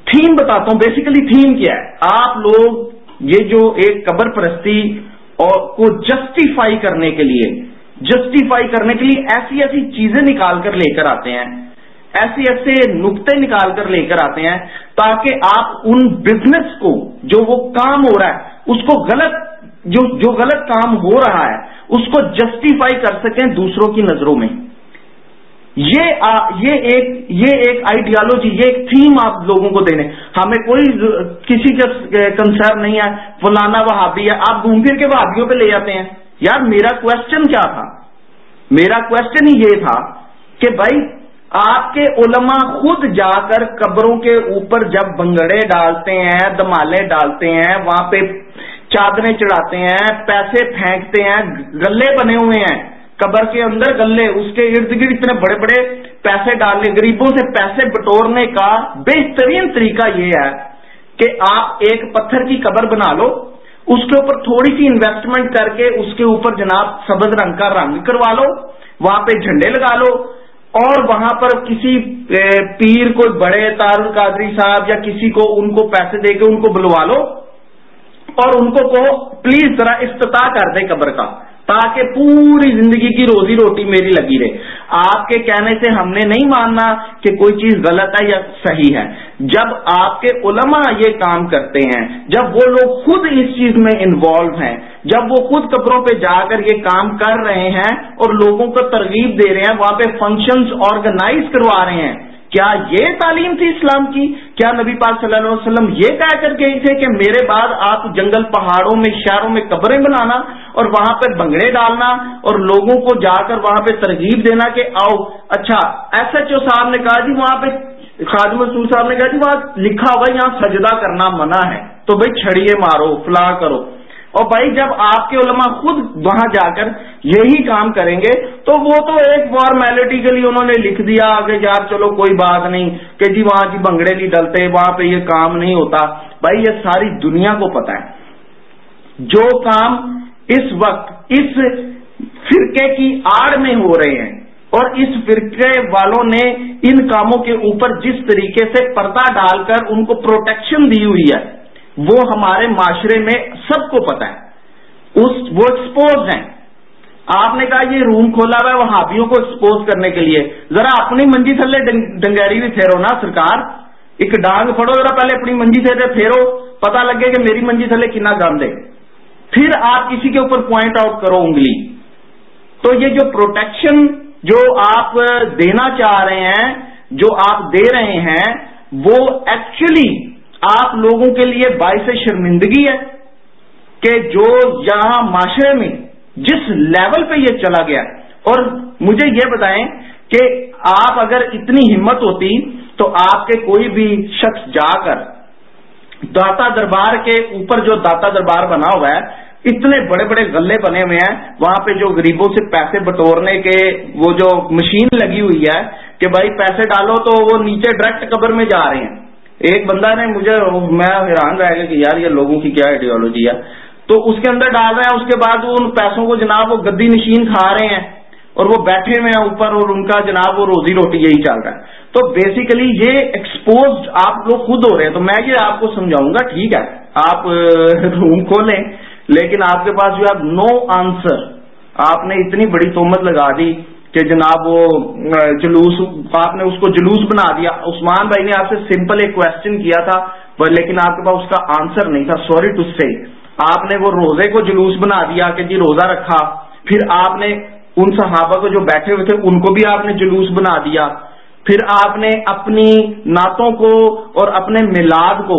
تھیم بتاتا ہوں بیسیکلی تھیم کیا ہے؟ آپ لوگ یہ جو ایک قبر پرستی اور کو جسٹیفائی کرنے کے لیے جسٹیفائی کرنے کے لیے ایسی ایسی چیزیں نکال کر لے کر آتے ہیں ایسے ایسے نقطے نکال کر لے کر آتے ہیں تاکہ آپ ان بزنس کو جو وہ کام ہو رہا ہے اس کو غلط جو جو غلط کام ہو رہا ہے اس کو جسٹیفائی کر سکیں دوسروں کی نظروں میں۔ یہ آ, یہ ایک یہ ایک آئیڈیالوجی یہ ایک تھیم آپ لوگوں کو دینے۔ ہمیں کوئی کسی کا کنسرن نہیں ہے فلانا وہابی ہے آپ گھوم پھر کے وہابیوں پہ لے جاتے ہیں۔ یار میرا کوشچن کیا تھا؟ میرا کوشچن ہی یہ تھا کہ بھائی آپ کے علماء خود جا کر قبروں کے اوپر جب بنگڑے ڈالتے ہیں، دمالے ڈالتے ہیں، وہاں پہ چادریں چڑھاتے ہیں، پیسے پھینکتے ہیں، گلے بنے ہوئے ہیں، قبر کے اندر گلے، اس کے ارد گرد اتنے بڑے بڑے پیسے ڈالنے غریبوں سے پیسے بٹورنے کا بہترین طریقہ یہ ہے کہ آپ ایک پتھر کی قبر بنا لو اس کے اوپر تھوڑی سی انویسٹمنٹ کر کے اس کے اوپر جناب سبز رنگ کا رنگ کروا لو، وہاں پہ جھنڈے لگا لو، اور وہاں پر کسی پیر کو بڑے تار القادری صاحب یا کسی کو ان کو پیسے دے کے ان کو بلوا لو، اور ان کو کہو، پلیز ذرا افتتاح کر دے قبر کا تاکہ پوری زندگی کی روزی روٹی میری لگی رہے۔ آپ کے کہنے سے ہم نے نہیں ماننا کہ کوئی چیز غلط ہے یا صحیح ہے۔ جب آپ کے علماء یہ کام کرتے ہیں، جب وہ لوگ خود اس چیز میں انوالو ہیں، جب وہ خود کپڑوں پہ جا کر یہ کام کر رہے ہیں اور لوگوں کو ترغیب دے رہے ہیں، وہاں پہ فنکشنز آرگنائز کروا رہے ہیں کیا یہ تعلیم تھی اسلام کی؟ کیا نبی پاک صلی اللہ علیہ وسلم یہ کہہ کر گئے تھے کہ میرے بعد آپ جنگل پہاڑوں میں، شہروں میں قبریں بنانا اور وہاں پہ بنگڑے ڈالنا اور لوگوں کو جا کر وہاں پہ ترغیب دینا کہ آؤ اچھا ایس ایچ او صاحب نے کہا جی وہاں پہ، خادم رسول صاحب نے کہا جی وہاں لکھا ہوا یہاں سجدہ کرنا منع ہے۔ تو بھائی چھڑیے مارو فلاں کرو۔ اور بھائی جب آپ کے علماء خود وہاں جا کر یہی کام کریں گے، تو وہ تو ایک فارمیلٹی کے لیے انہوں نے لکھ دیا کہ یار چلو کوئی بات نہیں، کہ جی وہاں کی بنگڑے نہیں ڈلتے، وہاں پہ یہ کام نہیں ہوتا۔ بھائی یہ ساری دنیا کو پتا ہے۔ جو کام اس وقت اس فرقے کی آڑ میں ہو رہے ہیں اور اس فرقے والوں نے ان کاموں کے اوپر جس طریقے سے پردہ ڈال کر ان کو پروٹیکشن دی ہوئی ہے۔ وہ ہمارے معاشرے میں سب کو پتا ہے۔ اس وہ ایکسپوز ہیں۔ آپ نے کہا یہ روم کھولا ہوا ہے، وہ ہاتھیوں کو ایکسپوز کرنے کے لیے۔ ذرا اپنی منجی تھلے ڈنگیری بھی پھیرو نا سرکار۔ ایک ڈانگ پھڑو، ذرا پہلے اپنی منجی تھے پھیرو۔ پتا لگے کہ میری منجی تھلے کنا گند ہے۔ پھر آپ کسی کے اوپر پوائنٹ آؤٹ کرو انگلی۔ تو یہ جو پروٹیکشن جو آپ دینا چاہ رہے ہیں، جو آپ دے رہے ہیں، وہ ایکچولی آپ لوگوں کے لیے باعث شرمندگی ہے کہ جو یہاں معاشرے میں جس لیول پہ یہ چلا گیا اور مجھے یہ بتائیں کہ آپ اگر اتنی ہمت ہوتی تو آپ کے کوئی بھی شخص جا کر داتا دربار کے اوپر جو داتا دربار بنا ہوا ہے، اتنے بڑے بڑے گلے بنے ہوئے ہیں، وہاں پہ جو غریبوں سے پیسے بٹورنے کے وہ جو مشین لگی ہوئی ہے کہ بھائی پیسے ڈالو تو وہ نیچے ڈائریکٹ قبر میں جا رہے ہیں۔ ایک بندہ نے مجھے، میں حیران رہ گیا کہ یار یہ لوگوں کی کیا آئیڈیالوجی ہے؟ تو اس کے اندر ڈال رہے ہیں اس کے بعد وہ ان پیسوں کو جناب وہ گدی نشین کھا رہے ہیں اور وہ بیٹھے ہوئے ہیں اوپر اور ان کا جناب وہ روزی روٹی یہی چل رہا ہے۔ تو بیسیکلی یہ ایکسپوز آپ لوگ خود ہو رہے ہیں۔ تو میں یہ آپ کو سمجھاؤں گا، ٹھیک ہے، آپ، روم کھولیں۔ لیکن آپ کے پاس جو ہے نو آنسر آپ نے اتنی بڑی تومت لگا دی۔ کہ جناب وہ جلوس، آپ نے اس کو جلوس بنا دیا۔ عثمان بھائی نے آپ سے سمپل ایک کوشچن کیا تھا لیکن آپ کے پاس اس کا آنسر نہیں تھا۔ سوری ٹو سے آپ نے وہ روزے کو جلوس بنا دیا کہ جی روزہ رکھا۔ پھر آپ نے ان صحابہ کو جو بیٹھے ہوئے تھے، ان کو بھی آپ نے جلوس بنا دیا۔ پھر آپ نے اپنی نعتوں کو اور اپنے میلاد کو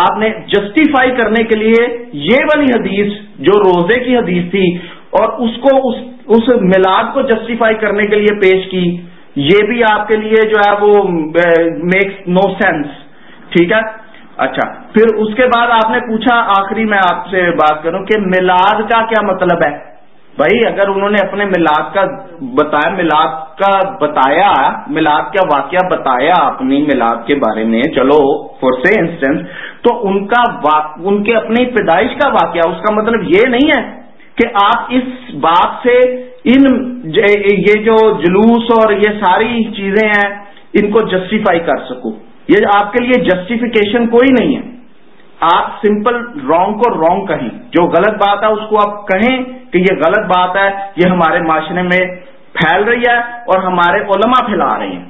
آپ نے جسٹیفائی کرنے کے لیے یہ والی حدیث جو روزے کی حدیث تھی اور اس کو اس اس میلاد کو جسٹیفائی کرنے کے لیے پیش کی۔ یہ بھی آپ کے لیے جو ہے وہ میکس نو سینس ٹھیک ہے؟ اچھا پھر اس کے بعد آپ نے پوچھا، آخری میں آپ سے بات کروں کہ میلاد کا کیا مطلب ہے؟ بھائی، اگر انہوں نے اپنے میلاد کا بتایا، میلاد کا بتایا، میلاد کا واقعہ بتایا اپنی میلاد کے بارے میں، چلو فور سے انسٹنس تو ان کا ان کے اپنی پیدائش کا واقعہ، اس کا مطلب یہ نہیں ہے کہ آپ اس بات سے ان یہ جو جلوس اور یہ ساری چیزیں ہیں، ان کو جسٹیفائی کر سکو یہ آپ کے لیے جسٹیفیکیشن کوئی نہیں ہے۔ آپ سمپل رانگ کو رانگ کہیں۔ جو غلط بات ہے، اس کو آپ کہیں کہ یہ غلط بات ہے، یہ ہمارے معاشرے میں پھیل رہی ہے اور ہمارے علماء پھیلا رہے ہیں۔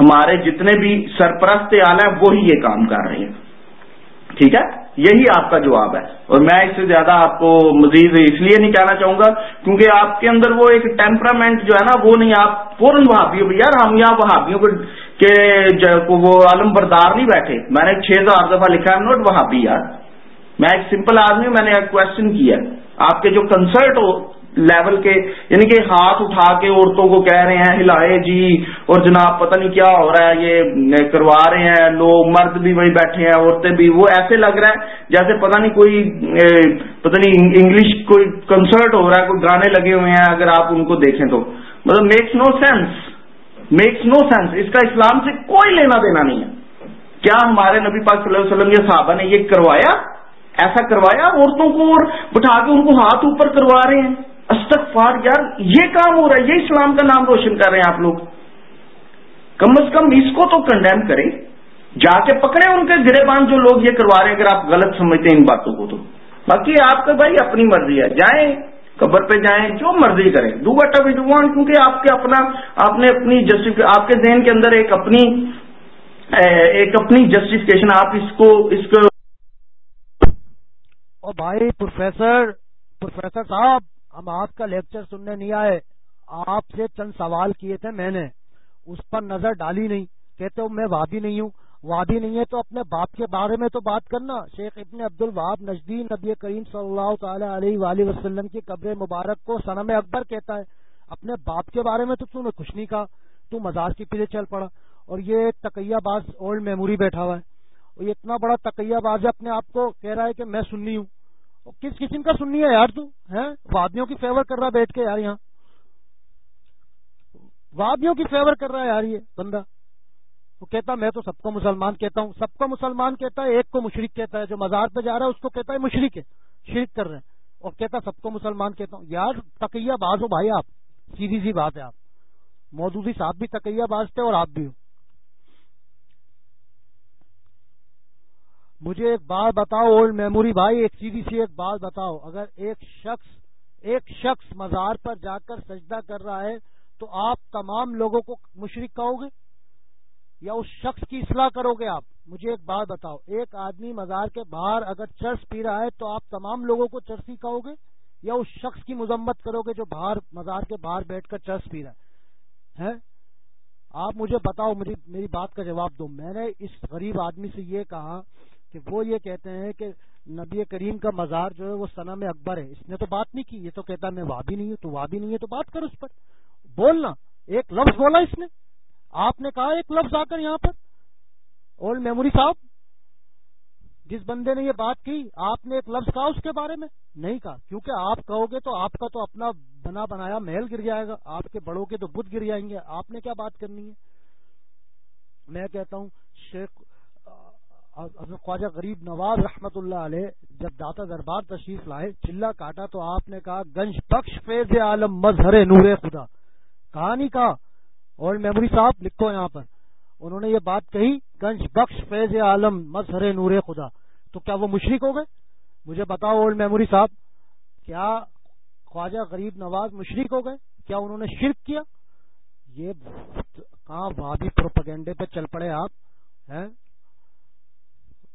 ہمارے جتنے بھی سرپرست آل ہیں، وہی یہ کام کر رہے ہیں۔ ٹھیک ہے؟ یہی آپ کا جواب ہے۔ اور میں اس سے زیادہ آپ کو مزید اس لیے نہیں کہنا چاہوں گا کیونکہ آپ کے اندر وہ ایک ٹیمپرامنٹ جو ہے نا، وہ نہیں، آپ فوراً وہابی یار ہم یہاں وہابیوں کو کہ وہ عالم بردار نہیں بیٹھے۔ میں نے چھ ہزار دفعہ لکھا ہے نوٹ وہابی، یار۔ میں ایک سمپل آدمی ہوں، میں نے ایک کوشچن کیا۔ آپ کے جو کنسرٹ ہو لیول کے یعنی کہ ہاتھ اٹھا کے عورتوں کو کہہ رہے ہیں، ہلائے جی اور جناب پتہ نہیں کیا ہو رہا ہے، یہ کروا رہے ہیں، لوگ مرد بھی وہی بیٹھے ہیں، عورتیں بھی، وہ ایسے لگ رہا ہے جیسے پتہ نہیں کوئی پتہ نہیں انگلش کوئی کنسرٹ ہو رہا ہے، کوئی گانے لگے ہوئے ہیں، اگر آپ ان کو دیکھیں تو. مطلب makes no sense makes no sense اس کا اسلام سے کوئی لینا دینا نہیں ہے. کیا ہمارے نبی پاک صلی اللہ علیہ وسلم یہ صحابہ نے یہ کروایا؟ ایسا کروایا؟ عورتوں کو اور بٹھا کے ان کو ہاتھ اوپر کروا رہے ہیں. استغفار، یار، یہ کام ہو رہا ہے، یہ اسلام کا نام روشن کر رہے ہیں آپ لوگ۔ کم از کم اس کو تو کنڈیم کریں۔ جا کے پکڑے ان کے گرے بان جو لوگ یہ کروا رہے ہیں، اگر آپ غلط سمجھتے ہیں ان باتوں کو تو۔ باقی آپ کا بھائی اپنی مرضی ہے، جائیں، قبر پہ جائیں، جو مرضی کریں۔ ڈو وٹ ڈو وانٹ کیونکہ آپ کے اپنا، آپ نے اپنی جسٹیف آپ کے ذہن کے اندر ایک اپنی ایک اپنی جسٹیفکیشن آپ اس کو اس کو۔ بھائی، پروفیسر پروفیسر صاحب ہم آپ کا لیکچر سننے نہیں آئے۔ آپ سے چند سوال کیے تھے میں نے۔ اس پر نظر ڈالی نہیں۔ کہتے ہو میں وادی نہیں ہوں۔ وادی نہیں ہے تو اپنے باپ کے بارے میں تو بات کرنا۔ شیخ ابن عبد الوہاب نجدین نبی کریم صلی اللہ تعالی علیہ وآلہ وسلم کی قبر مبارک کو سنم اکبر کہتا ہے۔ اپنے باپ کے بارے میں تو تم نے کچھ نہیں کہا۔ تو مزار کی پیچھے چل پڑا۔ اور یہ تقیہ باز اولڈ میموری بیٹھا ہوا ہے۔ اور یہ اتنا بڑا تقیہ باز ہے اپنے آپ کو کہہ رہا ہے کہ میں سننی ہوں۔ کس قسم کا سننی ہے یار تو؟ ہے وادیوں کی فیور کر رہا بیٹھ کے یار یہاں۔ وادیوں کی فیور کر رہا ہے یار یہ بندہ۔ وہ کہتا میں تو سب کو مسلمان کہتا ہوں۔ سب کو مسلمان کہتا ہے، ایک کو مشرق کہتا ہے۔ جو مزار پہ جا رہا ہے، اس کو کہتا ہے مشرق ہے، شرک کر رہے ہیں اور کہتا سب کو مسلمان کہتا ہوں۔ یار، تقیہ باز ہو بھائی آپ۔ سیدھی سی بات ہے آپ۔ مودودی صاحب بھی تقیہ باز تھے اور آپ بھی ہو۔ مجھے ایک بات بتاؤ اولڈ میموری بھائی، ایک سیدھی سی ایک بات بتاؤ۔ اگر ایک شخص ایک شخص مزار پر جا کر سجدہ کر رہا ہے، تو آپ تمام لوگوں کو مشرق کہو گے؟ یا اس شخص کی اصلاح کرو گے آپ؟ مجھے ایک بات بتاؤ۔ ایک آدمی مزار کے باہر اگر چرس پی رہا ہے، تو آپ تمام لوگوں کو چرسی کہو گے؟ یا اس شخص کی مذمت کرو گے جو باہر، مزار کے باہر بیٹھ کر چرس پی رہا ہے؟ آپ مجھے بتاؤ، مجھے، میری بات کا جواب دو۔ میں نے اس غریب آدمی سے یہ کہا کہ وہ یہ کہتے ہیں کہ نبی کریم کا مزار جو ہے وہ سنا میں اکبر ہے۔ اس نے تو بات نہیں کی، یہ تو کہتا میں وابی نہیں ہوں، تو وابی نہیں ہے تو بات کر اس پر۔ بولنا، ایک لفظ بولا اس نے۔ آپ نے کہا ایک لفظ آ کر یہاں پر۔ اولڈ میموری صاحب، جس بندے نے یہ بات کی، آپ نے ایک لفظ کہا اس کے بارے میں؟ نہیں کہا۔ کیونکہ آپ کہو گے تو آپ کا تو اپنا بنا بنایا محل گر جائے گا، آپ کے بڑوں کے تو بدھ گر جائیں گے۔ آپ نے کیا بات کرنی ہے؟ میں کہتا ہوں، شیخ خواجہ غریب نواز رحمت اللہ علیہ جب داتا دربار تشریف لائے، چلا کاٹا تو آپ نے کہا، گنج بخش فیض عالم مظہر نور خدا. کہا نہیں کہا، اور میموری صاحب لکھو یہاں پر۔ انہوں نے یہ بات کہی، گنج بخش فیض عالم مظہر نور خدا. تو کیا وہ مشرق ہو گئے؟ مجھے بتاؤ اولڈ میموری صاحب، کیا خواجہ غریب نواز مشرق ہو گئے؟ کیا انہوں نے شرک کیا؟ یہ کہاں وادی پروپگینڈے پہ چل پڑے آپ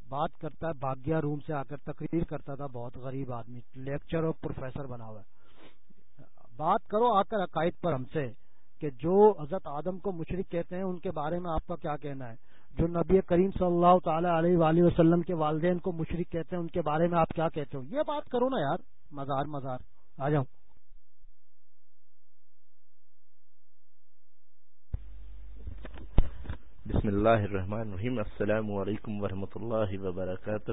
بات کرتا ہے باغیا روم سے آ کر تقریر کرتا تھا، بہت غریب آدمی، لیکچر اور پروفیسر بنا ہوا ہے۔ بات کرو آ کر عقائد پر ہم سے کہ جو حضرت آدم کو مشرق کہتے ہیں، ان کے بارے میں آپ کا کیا کہنا ہے؟ جو نبی کریم صلی اللہ تعالی علیہ وآلہ وسلم کے والدین کو مشرق کہتے ہیں، ان کے بارے میں آپ کیا کہتے ہو؟ یہ بات کرو نا یار، مزار مزار، آ جاؤ بسم اللہ الرحمن الرحیم۔ السلام علیکم ورحمۃ اللہ وبرکاتہ۔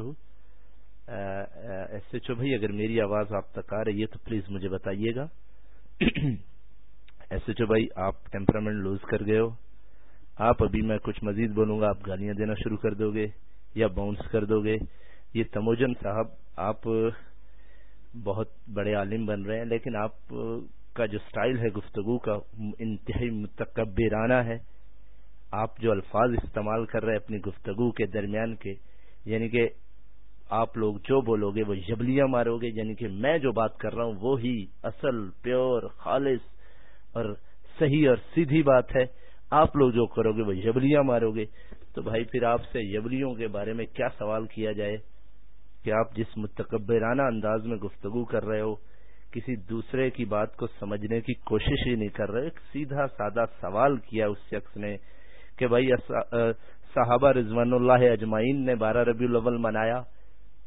ایسے چو بھائی، اگر میری آواز آپ تک آ رہی ہے تو پلیز مجھے بتائیے گا۔ ایس ایچ او بھائی، آپ ٹیمپرامنٹ لوز کر گئے ہو۔ آپ، ابھی میں کچھ مزید بولوں گا، آپ گالیاں دینا شروع کر دو گے یا باؤنس کر دو گے۔ یہ تموجن صاحب، آپ بہت بڑے عالم بن رہے ہیں، لیکن آپ کا جو سٹائل ہے، گفتگو کا، انتہائی متکبرانہ ہے۔ آپ جو الفاظ استعمال کر رہے اپنی گفتگو کے درمیان کے یعنی کہ آپ لوگ جو بولو گے وہ جبلیاں مارو گے یعنی کہ میں جو بات کر رہا ہوں وہی اصل، پیور، خالص اور صحیح اور سیدھی بات ہے۔ آپ لوگ جو کرو گے وہ یبلیاں مارو گے تو بھائی پھر آپ سے یبلیوں کے بارے میں کیا سوال کیا جائے؟ کہ آپ جس متکبرانہ انداز میں گفتگو کر رہے ہو، کسی دوسرے کی بات کو سمجھنے کی کوشش ہی نہیں کر رہے، ایک سیدھا سادہ سوال کیا اس شخص نے کہ بھائی صحابہ رضوان اللہ اجمعین نے بارہ ربیع الاول منایا۔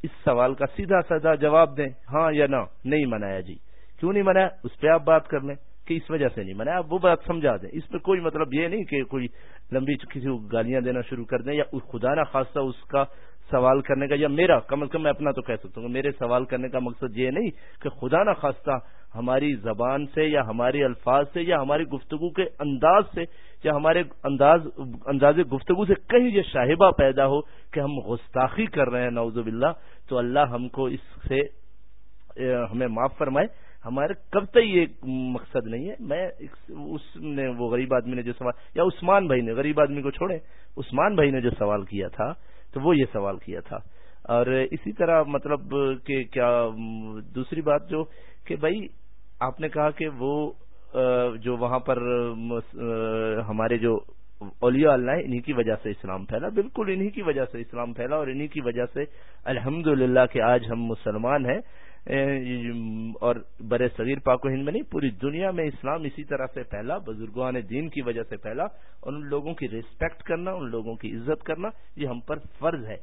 اس سوال کا سیدھا سادہ جواب دیں ہاں یا نہ؟ نہیں منایا جی۔ کیوں نہیں منایا؟ اس پہ آپ بات کر لیں کہ اس وجہ سے نہیں منایا۔ آپ وہ بات سمجھا دیں۔ اس میں کوئی مطلب یہ نہیں کہ کوئی لمبی کسی کو گالیاں دینا شروع کر دیں یا خدا نہ خاصہ اس کا سوال کرنے کا یا میرا، کم از کم میں اپنا تو کہہ سکتا ہوں میرے سوال کرنے کا مقصد یہ نہیں کہ خدا نہ خاصہ ہماری زبان سے یا ہماری الفاظ سے یا ہماری گفتگو کے انداز سے یا ہمارے انداز انداز گفتگو سے کہیں یہ شاہبہ پیدا ہو کہ ہم گستاخی کر رہے ہیں نوز باللہ۔ تو اللہ ہم کو اس سے ہمیں معاف فرمائے۔ ہمارے کب تک یہ مقصد نہیں ہے؟ میں اس نے، وہ غریب آدمی نے جو سوال، یا عثمان بھائی نے، غریب آدمی کو چھوڑے عثمان بھائی نے جو سوال کیا تھا، تو وہ یہ سوال کیا تھا۔ اور اسی طرح مطلب کہ کیا دوسری بات جو کہ بھائی آپ نے کہا کہ وہ جو وہاں پر ہمارے جو اولیاء اللہ ہے انہی کی وجہ سے اسلام پھیلا۔ بالکل انہی کی وجہ سے اسلام پھیلا اور انہی کی وجہ سے الحمد للہ کہ آج ہم مسلمان ہیں۔ اور بر صغیر پاک و ہند میں نہیں، پوری دنیا میں اسلام اسی طرح سے پھیلا بزرگان دین کی وجہ سے پھیلا۔ اور ان لوگوں کی ریسپیکٹ کرنا، ان لوگوں کی عزت کرنا، یہ ہم پر فرض ہے۔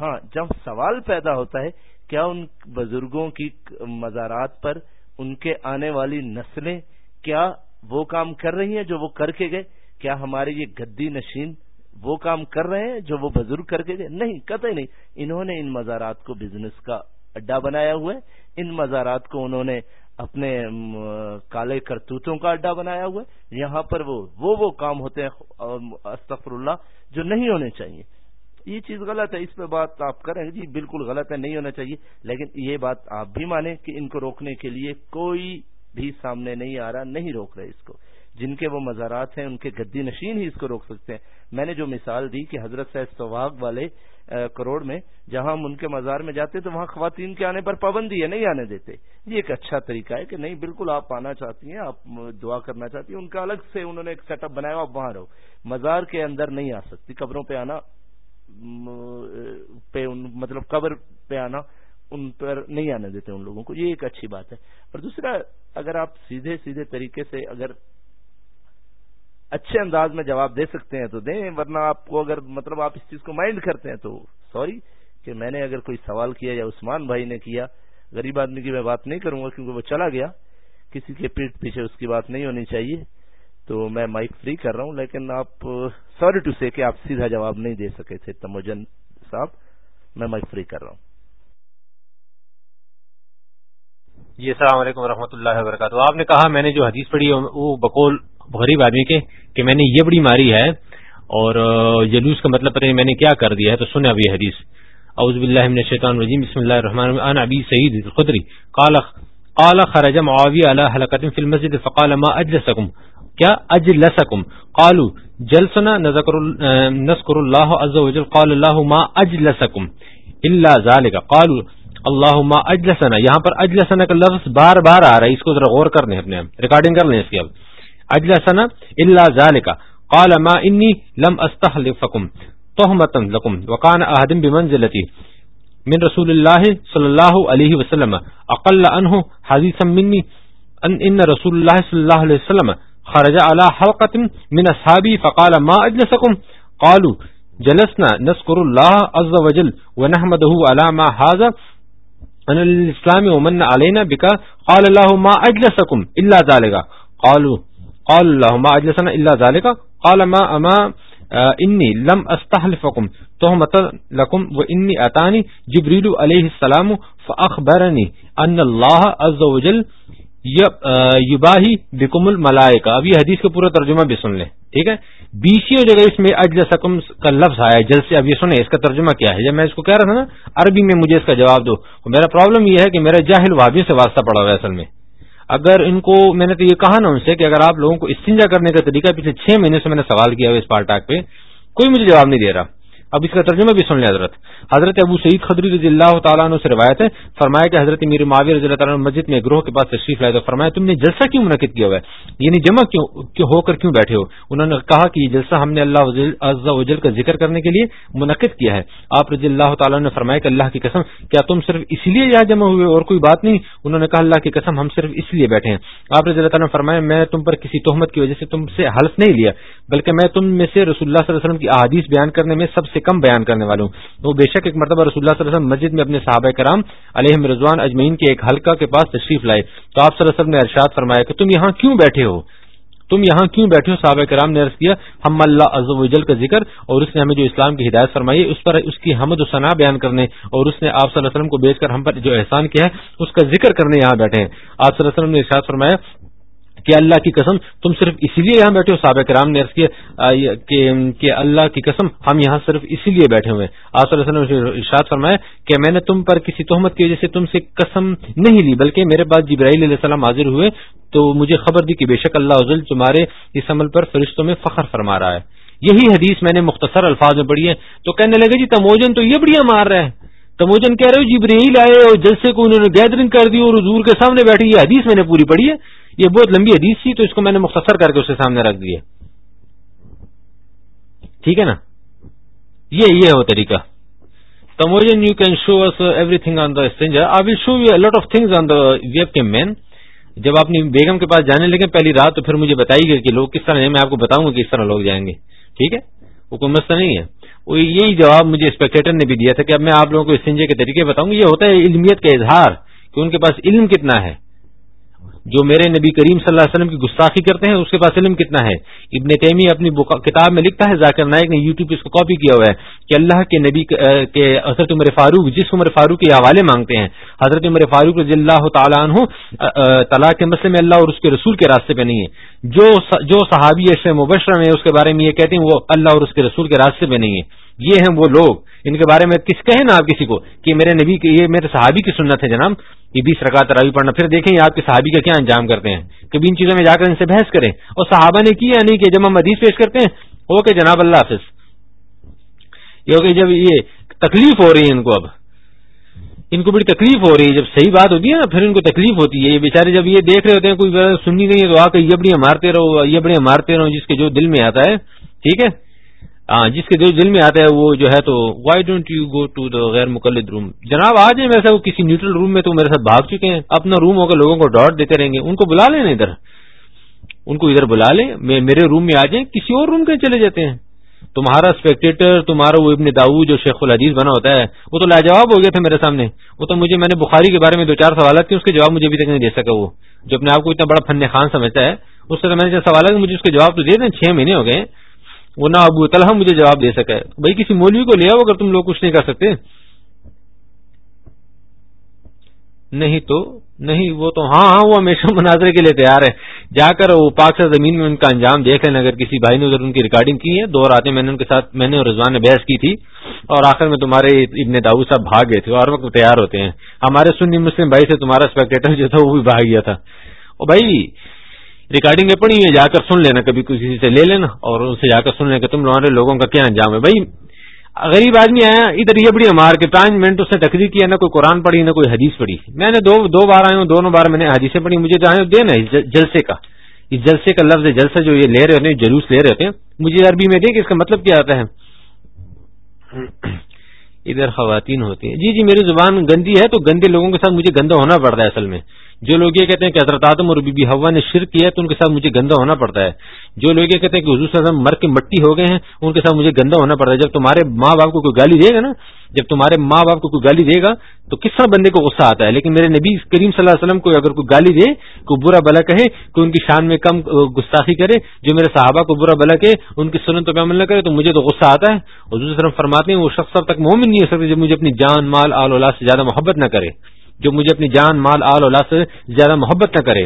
ہاں جب سوال پیدا ہوتا ہے، کیا ان بزرگوں کی مزارات پر ان کے آنے والی نسلیں کیا وہ کام کر رہی ہیں جو وہ کر کے گئے؟ کیا ہمارے یہ گدی نشین وہ کام کر رہے ہیں جو وہ بزرگ کر کے گئے؟ نہیں قطعی نہیں۔ انہوں نے ان مزارات کو بزنس کا اڈا بنایا ہوا ہے۔ ان مزارات کو انہوں نے اپنے کالے کرتوتوں کا اڈا بنایا ہوا ہے۔ یہاں پر وہ وہ وہ کام ہوتے ہیں استفر اللہ، جو نہیں ہونے چاہیے۔ یہ چیز غلط ہے، اس پہ بات آپ کریں۔ جی بالکل غلط ہے، نہیں ہونا چاہیے۔ لیکن یہ بات آپ بھی مانیں کہ ان کو روکنے کے لیے کوئی بھی سامنے نہیں آ رہا، نہیں روک رہے اس کو۔ جن کے وہ مزارات ہیں، ان کے گدی نشین ہی اس کو روک سکتے ہیں۔ میں نے جو مثال دی کہ حضرت صاحب سواگ والے کروڑ میں، جہاں ہم ان کے مزار میں جاتے تو وہاں خواتین کے آنے پر پابندی ہے، نہیں آنے دیتے۔ یہ ایک اچھا طریقہ ہے کہ نہیں، بالکل آپ آنا چاہتی ہیں، آپ دعا کرنا چاہتی ہیں، ان کا الگ سے انہوں نے ایک سیٹ اپ بنایا، آپ وہاں رہو۔ مزار کے اندر نہیں آ سکتی، قبروں پہ آنا پہ مطلب قبر پہ آنا، ان پر نہیں آنے دیتے ان لوگوں کو، یہ ایک اچھی بات ہے۔ اور دوسرا، اگر آپ سیدھے سیدھے طریقے سے اگر اچھے انداز میں جواب دے سکتے ہیں تو دیں، ورنہ آپ کو اگر مطلب آپ اس چیز کو مائنڈ کرتے ہیں تو سوری کہ میں نے اگر کوئی سوال کیا یا عثمان بھائی نے کیا، غریب آدمی کی میں بات نہیں کروں گا کیونکہ وہ چلا گیا۔ کسی کے پیٹ پیچھے اس کی بات نہیں ہونی چاہیے۔ تو میں مائک فری کر رہا ہوں، لیکن آپ سوری ٹو سے کہ آپ سیدھا جواب نہیں دے سکے تھے، تموجن صاحب، میں مائک فری کر رہا ہوں۔ جی السلام علیکم و اللہ وبرکاتہ۔ آپ نے کہا، میں نے جو حدیث پڑھی، وہ بقول غریب آدمی کے، کہ میں نے یہ بڑی ماری ہے اور جلوس کا مطلب پتہ نہیں میں نے کیا کر دیا ہے، تو سنے ابھی حدیث۔ اعوذ باللہ من الشیطان الرجیم، بسم اللہ الرحمن الرحیم۔ انا ابی سعید الخدری قال قال خرج معاویہ علی حلقۃ فی المسجد فقال ما اجلسکم؟ کیا اجلسکم؟ قالوا، جلسنا نذكر نذكر الله عز وجل قال الله ما اجلسکم الا ذلك قالوا اللهم اجلسنا. یہاں پر اجلسنا کا لفظ بار بار آ رہا ہے، اس کو ذرا غور کر لیں اپنے ریکارڈنگ کر لیں اس کی اب. اجلسنا الا ذلك قال ما اني لم استحلفكم تهمه لكم وكان احد بمنزلتي من رسول الله صلى الله عليه وسلم. اقل عنه حديثا مني ان ان رسول الله صلى الله عليه وسلم خرج على حلقه من اصحابي فقال ما اجلسكم قالوا جلسنا نذكر الله عز وجل ونحمده على ما هذا. ان الاسلام ومن علينا بك؟ قال الله ما اجلسكم الا ذلك. قالوا قال الله ما اجلسنا الا ذلك. قال ما اما انی لم استحلفکم تهمت لکم و انی اتانی جبریل علیہ السلام فاخبرنی ان اللہ عز وجل یباہی بکم الملائکہ۔ اب یہ حدیث کا پورا ترجمہ بھی سن لیں، ٹھیک ہے؟ بیسیوں جگہ اس میں اجلسکم کا لفظ آیا ہے جلد سے اب یہ سنیں، اس کا ترجمہ کیا ہے؟ جب میں اس کو کہہ رہا تھا نا، عربی میں مجھے اس کا جواب دو۔ میرا پرابلم یہ ہے کہ میرا جاہل وادی سے واسطہ پڑا ہوا ہے اصل میں۔ اگر ان کو میں نے تو یہ کہا نا ان سے کہ اگر آپ لوگوں کو استنجا کرنے کا طریقہ پچھلے چھ مہینے سے میں نے سوال کیا اس پارٹاک پہ، کوئی مجھے جواب نہیں دے رہا۔ اب اس کا ترجمہ بھی سن لیں حضرت۔ حضرت ابو سعید خدری رضی اللہ تعالیٰ عنہ سے روایت ہے، فرمایا کہ حضرت میر معاویہ رضی اللہ تعالیٰ مسجد میں گروہ کے پاس تشریف لائے تو فرمایا، تم نے جلسہ کیوں منعقد کیا ہوا ہے؟ یعنی جمع کیوں ہو کر کیوں بیٹھے ہو؟ انہوں نے کہا کہ یہ جلسہ ہم نے اللہ عز و جل کا ذکر کرنے کے لیے منعقد کیا ہے۔ آپ رضی اللہ تعالیٰ نے فرمایا کہ اللہ کی قسم، کیا تم صرف اسی لیے یہاں جمع ہوئے اور کوئی بات نہیں؟ انہوں نے کہا، اللہ کی قسم، ہم صرف اس لیے بیٹھے ہیں۔ آپ رضی اللہ تعالیٰ نے فرمایا، میں تم پر کسی تہمت کی وجہ سے تم سے حلف نہیں لیا، بلکہ میں تم میں سے رسول اللہ صلی اللہ علیہ وسلم کی احادیث بیان کرنے میں سب سے کم بیان کرنے والوں۔ وہ بے شک ایک مرتبہ رسول اللہ صلی اللہ علیہ وسلم مسجد میں اپنے صحابہ کرام علیہ رضوان اجمین کے ایک حلقہ کے پاس تشریف لائے۔ تو آپ صلی اللہ علیہ وسلم نے ارشاد فرمایا کہ تم یہاں کیوں بیٹھے ہو؟ تم یہاں کیوں بیٹھے ہو؟ صحابہ کرام نے عرض کیا، ہم اللہ عز و جل کا ذکر اور اس نے ہمیں جو اسلام کی ہدایت فرمائی اس پر اس کی حمد و ثنا بیان کرنے اور اس نے آپ صلی اللہ علیہ وسلم کو بیچ کر ہم پر جو احسان کیا ہے، اس کا ذکر کرنے یہاں بیٹھے ہیں۔ آپ صلی اللہ علیہ وسلم نے ارشاد فرمایا کہ اللہ کی قسم تم صرف اسی لیے یہاں بیٹھے ہو۔ صحابہ کرام نے عرض کیا کہ اللہ کی قسم ہم یہاں صرف اسی لیے بیٹھے ہوئے آپ صلی اللہ علیہ وسلم نے ارشاد فرمایا کہ میں نے تم پر کسی تہمت کی وجہ سے تم سے قسم نہیں لی، بلکہ میرے پاس جبرائیل علیہ السلام حاضر ہوئے، تو مجھے خبر دی کہ بے شک اللہ عزل تمہارے اس عمل پر فرشتوں میں فخر فرما رہا ہے۔ یہی حدیث میں نے مختصر الفاظ میں پڑھی ہے۔ تو کہنے لگے جی تموجن تو یہ بڑھیا مار رہے ہیں۔ تموجن کہہ رہے ہو جبریل آئے اور جلسے کو انہوں نے گیدرنگ کر دی اور حضور کے سامنے بیٹھی، یہ حدیث میں نے پوری پڑھی ہے۔ یہ بہت لمبی حدیث تھی تو اس کو میں نے مختصر کر کے اس کے سامنے رکھ دیا۔ ٹھیک ہے نا؟ یہ یہ ہو طریقہ۔ Tamojan, you can show us uh, everything on the stranger. I will show you a lot of things on the webcam man. جب اپنی بیگم کے پاس جانے لگے پہلی رات تو پھر مجھے بتائی گئی کہ لوگ کس طرح میں آپ کو بتاؤں گا کس طرح لوگ جائیں گے۔ ٹھیک ہے؟ وہ کوئی مسئلہ نہیں ہے۔ وہ یہی جواب مجھے اسپیکٹیٹر نے بھی دیا تھا کہ اب میں آپ لوگوں کو استنجے کے طریقے بتاؤں گا۔ یہ ہوتا ہے علمیت کا اظہار کہ ان کے پاس علم کتنا ہے۔ جو میرے نبی کریم صلی اللہ علیہ وسلم کی گستاخی کرتے ہیں، اس کے پاس علم کتنا ہے؟ ابن تیمی اپنی کتاب میں لکھتا ہے، ذاکر نائک نے یوٹیوب پہ اس کو کاپی کیا ہوا ہے کہ اللہ کے نبی کے حضرت عمر فاروق، جس عمر فاروق کے حوالے مانگتے ہیں، حضرت عمر فاروق رضی اللہ تعالیٰ عنہ طلاق کے مسئلے میں اللہ اور اس کے رسول کے راستے پہ نہیں ہے۔ جو جو صحابی ایسے مبشر میں اس کے بارے میں یہ کہتے ہیں، وہ اللہ اور اس کے رسول کے راستے پہ نہیں ہے۔ یہ ہیں وہ لوگ۔ ان کے بارے میں کس کہیں نا آپ کسی کو کہ میرے نبی یہ میرے صحابی کی سنت ہے جناب، یہ بیس رکعت تراوی پڑھنا۔ پھر دیکھیں آپ کے صحابی کا کیا انجام کرتے ہیں۔ کبھی ان چیزوں میں جا کر ان سے بحث کریں۔ اور صحابہ نے کیا نہیں کہ جب ہم حدیث پیش کرتے ہیں اوکے جناب اللہ حافظ۔ یہ جب یہ تکلیف ہو رہی ہے ان کو اب۔ ان کو بڑی تکلیف ہو رہی ہے۔ جب صحیح بات ہوتی ہے نا، پھر ان کو تکلیف ہوتی ہے۔ یہ بےچارے جب یہ دیکھ رہے ہوتے ہیں، کوئی سننی نہیں ہے تو آ کے یہ بڑی مارتے رہو، یہ بڑی مارتے رہو، جس کے جو دل میں آتا ہے۔ ٹھیک ہے؟ ہاں، جس کے دل میں آتا ہے، وہ جو ہے تو why don't you go to the غیر مقلد روم جناب آ جائیں ویسے وہ کسی نیوٹرل روم میں تو میرے ساتھ بھاگ چکے ہیں۔ اپنا روم ہو کر لوگوں کو ڈاٹ دیتے رہیں گے۔ ان کو بلا لیں نا ادھر۔ ان کو ادھر بلا لیں۔ میرے روم میں آ جائیں، کسی اور روم کے چلے جاتے ہیں۔ تمہارا اسپیکٹیٹر تمہارا وہ ابن داؤ جو شیخ العزیز بنا ہوتا ہے، وہ تو لاجواب ہو گیا تھا میرے سامنے۔ وہ تو مجھے، میں نے بخاری کے بارے میں دو چار سوالات تھے اس کے جواب مجھے ابھی تک نہیں دے سکا وہ۔ جو اپنے آپ کو اتنا بڑا فن خان سمجھتا ہے، اس سے میں نے سوال مجھے اس کے جواب تو دے دیں، چھ مہینے ہو گئے وہ نہ ابو طلحہ مجھے جواب دے سکا ہے۔ بھائی کسی مولوی کو لے آؤ اگر تم لوگ کچھ نہیں کر سکتے۔ نہیں تو نہیں، وہ تو ہاں ہاں وہ ہمیشہ مناظرے کے لیے تیار ہے۔ جا کر وہ پاک سے زمین میں ان کا انجام دیکھ لیں۔ اگر کسی بھائی نے ادھر ان کی ریکارڈنگ کی ہے، دو راتیں میں نے ان کے ساتھ، میں نے رضوان نے بحث کی تھی۔ اور آخر میں تمہارے ابن داؤ صاحب بھاگ گئے تھے اور وقت تیار ہوتے ہیں۔ ہمارے سنی مسلم بھائی سے تمہارا اسپیکٹیٹر جو تھا، وہ بھی بھاگ گیا تھا۔ اور بھائی ریکارڈنگ پڑی ہے جا کر سن لینا، کبھی کسی سے لے لینا اور ان سے جا کر سن لینا کہ تم لوگوں کا کیا انجام ہے؟ بھائی، غریب آدمی آیا، ادھر یہ بڑی مار کے پانچ منٹ اس نے تقریر کیا نہ کوئی قرآن پڑھی، نہ کوئی حدیث پڑھی۔ میں نے دو دو بار آیا ہوں، دونوں بار میں نے حدیثیں پڑھی، مجھے جو دینا جلسے کا۔ اس جلسے کا لفظ جلسہ جو یہ لے رہے ہوتے ہیں، جلوس لے رہے ہوتے ہیں۔ مجھے عربی میں دیں کہ اس کا مطلب کیا آتا ہے؟ ادھر خواتین ہوتی ہیں۔ جی جی میری زبان گندی ہے، تو گندے لوگوں کے ساتھ مجھے گندا ہونا پڑتا ہے اصل میں۔ جو لوگ یہ کہتے ہیں کہ حضرت آدم اور بی بی ہوا نے شرک کیا ہے تو ان کے ساتھ مجھے گندا ہونا پڑتا ہے۔ جو لوگ یہ کہتے ہیں کہ حضور صلی اللہ علیہ وسلم مر کے مٹی ہو گئے ہیں، ان کے ساتھ مجھے گندا ہونا پڑتا ہے۔ جب تمہارے ماں باپ کو کوئی گالی دے گا نا، جب تمہارے ماں باپ کو کوئی گالی دے گا، تو کس طرح بندے کو غصہ آتا ہے؟ لیکن میرے نبی کریم صلی اللہ علیہ وسلم کو اگر کوئی گالی دے، کوئی برا بلا کہے، کوئی ان کی شان میں کم گستاخی کرے، جو میرے صحابہ کو برا بلا کہے، ان کی سنت پہ عمل نہ کرے، تو مجھے تو غصہ آتا ہے۔ حضور صلی اللہ علیہ وسلم فرماتے ہیں، وہ شخص اب تک مومن نہیں ہو سکتے جب مجھے اپنی جان، مال، آل، اولاد سے زیادہ محبت نہ کرے۔ جو مجھے اپنی جان، مال، آل، اولاد سے زیادہ محبت نہ کرے۔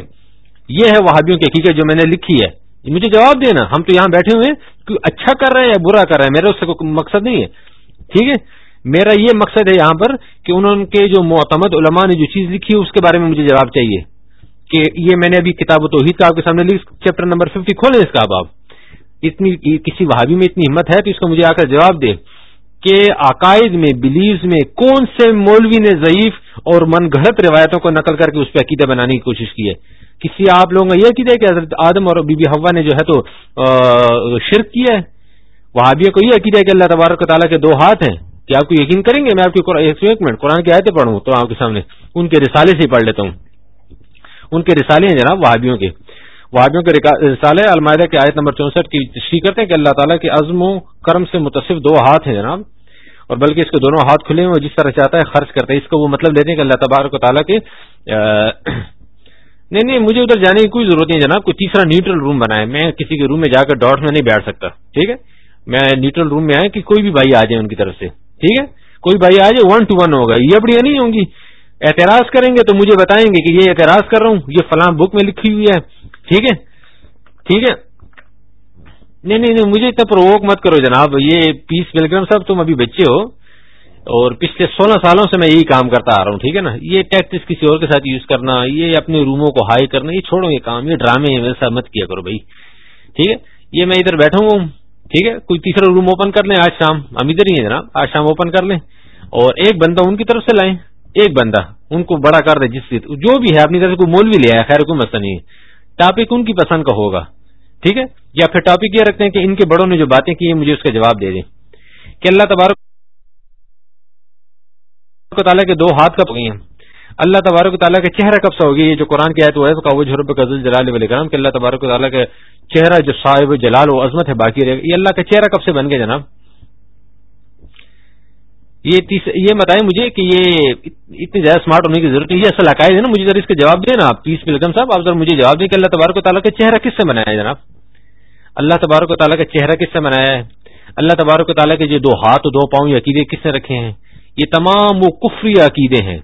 یہ ہے وہابیوں کی حقیقت جو میں نے لکھی ہے۔ مجھے جواب دینا۔ ہم تو یہاں بیٹھے ہوئے ہیں۔ اچھا کر رہے ہیں یا برا کر رہے ہیں میرا اس سے کوئی مقصد نہیں ہے۔ ٹھیک ہے؟ میرا یہ مقصد ہے یہاں پر کہ انہوں کے جو معتمد علماء نے جو چیز لکھی ہے، اس کے بارے میں مجھے جواب چاہیے۔ کہ یہ میں نے ابھی کتاب و توحید کا آپ کے سامنے لکھ، چیپٹر نمبر ففٹی کھولے اس کا اب آپ۔ اتنی کسی وہابی میں اتنی ہمت ہے تو اس کو مجھے آ کر جواب دے کہ عقائد میں بلیوز میں کون سے مولوی نے ضعیف اور من گھڑت روایتوں کو نقل کر کے اس پہ عقیدہ بنانے کی کوشش کی ہے۔ کسی آپ لوگوں کا یہ عقیدہ ہے کہ حضرت آدم اور بی بی ہوا نے جو ہے تو شرک کیا ہے۔ وہابیہ کو یہ عقیدہ ہے کہ اللہ تبارک تعالیٰ کے دو ہاتھ ہیں۔ کیا آپ کو یقین کریں گے، میں آپ کی ایک منٹ قرآن کی آیتیں پڑھوں تو آپ کے سامنے ان کے رسالے سے ہی پڑھ لیتا ہوں۔ ان کے رسالے ہیں جناب وہابیوں کے۔ وہابیوں کے رسالے المائدہ کی آیت نمبر چونسٹھ کی تشریح کرتے ہیں کہ اللہ تعالیٰ کے عزم و کرم سے متصف دو ہاتھ ہیں جناب۔ اور بلکہ اس کے دونوں ہاتھ کھلے ہوئے جس طرح چاہتا ہے خرچ کرتا ہے، اس کو وہ مطلب لیتے ہیں کہ اللہ تبارک و تعالیٰ کے نہیں نہیں، مجھے ادھر جانے کی کوئی ضرورت نہیں جناب، کوئی تیسرا نیوٹرل روم بنائے میں کسی کے روم میں جا کر ڈاٹ میں نہیں بیٹھ سکتا، ٹھیک ہے؟ میں نیوٹرل روم میں آئے کہ کوئی بھی بھائی آ جائے ان کی طرف سے، ٹھیک ہے؟ کوئی بھائی آ جائے ون ٹو ون ہوگا۔ یہ بڑی نہیں ہوں گی۔ اعتراض کریں گے تو مجھے بتائیں گے کہ یہ اعتراض کر رہا ہوں، یہ فلاں بک میں لکھی ہوئی ہے۔ ٹھیک ہے؟ ٹھیک ہے؟ نہیں نہیں نہیں، مجھے اتنا پروک مت کرو جناب، یہ پیس ویلگرام صاحب، تم ابھی بچے ہو اور پچھلے سولہ سالوں سے میں یہی کام کرتا آ رہا ہوں، ٹھیک ہے نا؟ یہ ٹیکٹس کسی اور کے ساتھ یوز کرنا، یہ اپنے روموں کو ہائی کرنا، یہ چھوڑو یہ کام، یہ ڈرامے ہیں ویسا مت کیا کرو بھائی، ٹھیک ہے؟ یہ میں ادھر بیٹھا ہوں، ٹھیک ہے؟ کوئی تیسرا روم اوپن کر لیں آج شام، ہم ادھر ہی ہیں جناب، آج شام اوپن کر لیں اور ایک بندہ ان کی طرف سے لائیں، ایک بندہ ان کو بڑا کر دے جس جو بھی ہے، اپنی طرف سے کوئی مول بھی لیا ہے خیر کوئی مسئلہ نہیں ہے ٹاپک ان کی پسند کا ہوگا۔ ٹھیک ہے؟ یا پھر ٹاپک یہ رکھتے ہیں کہ ان کے بڑوں نے جو باتیں کی ہیں، مجھے اس کا جواب دے دیں۔ کہ اللہ تبارک تعالیٰ کے دو ہاتھ کب ہو گئی ہیں؟ اللہ تبارک و تعالیٰ کا چہرہ کب سے ہوگی یہ جو قرآن کی آیت ہے وہ جھرب قزل جلال علیہ کرم کہ اللہ تبارک و تعالیٰ کا چہرہ جو صاحب جلال و عظمت ہے، باقی رہے گا۔ یہ اللہ کا چہرہ کب سے بن گیا جناب؟ یہ یہ بتائیں مجھے کہ یہ اتنی زیادہ اسمارٹ ہونے کی ضرورت ہے یہ اصل عقائد ہے نا۔ مجھے ذرا اس کا جواب دیں نا آپ پیس بلگم صاحب، آپ ذرا مجھے جواب دیں کہ اللہ تبارک و تعالیٰ کا چہرہ کس سے بنایا ہے جناب؟ اللہ تبارک و تعالیٰ کا چہرہ کس سے بنایا ہے؟ اللہ تبارک و تعالیٰ کے جو دو ہاتھ دو پاؤں یہ عقیدے کس نے رکھے ہیں؟ یہ تمام وہ کفری عقیدے ہیں۔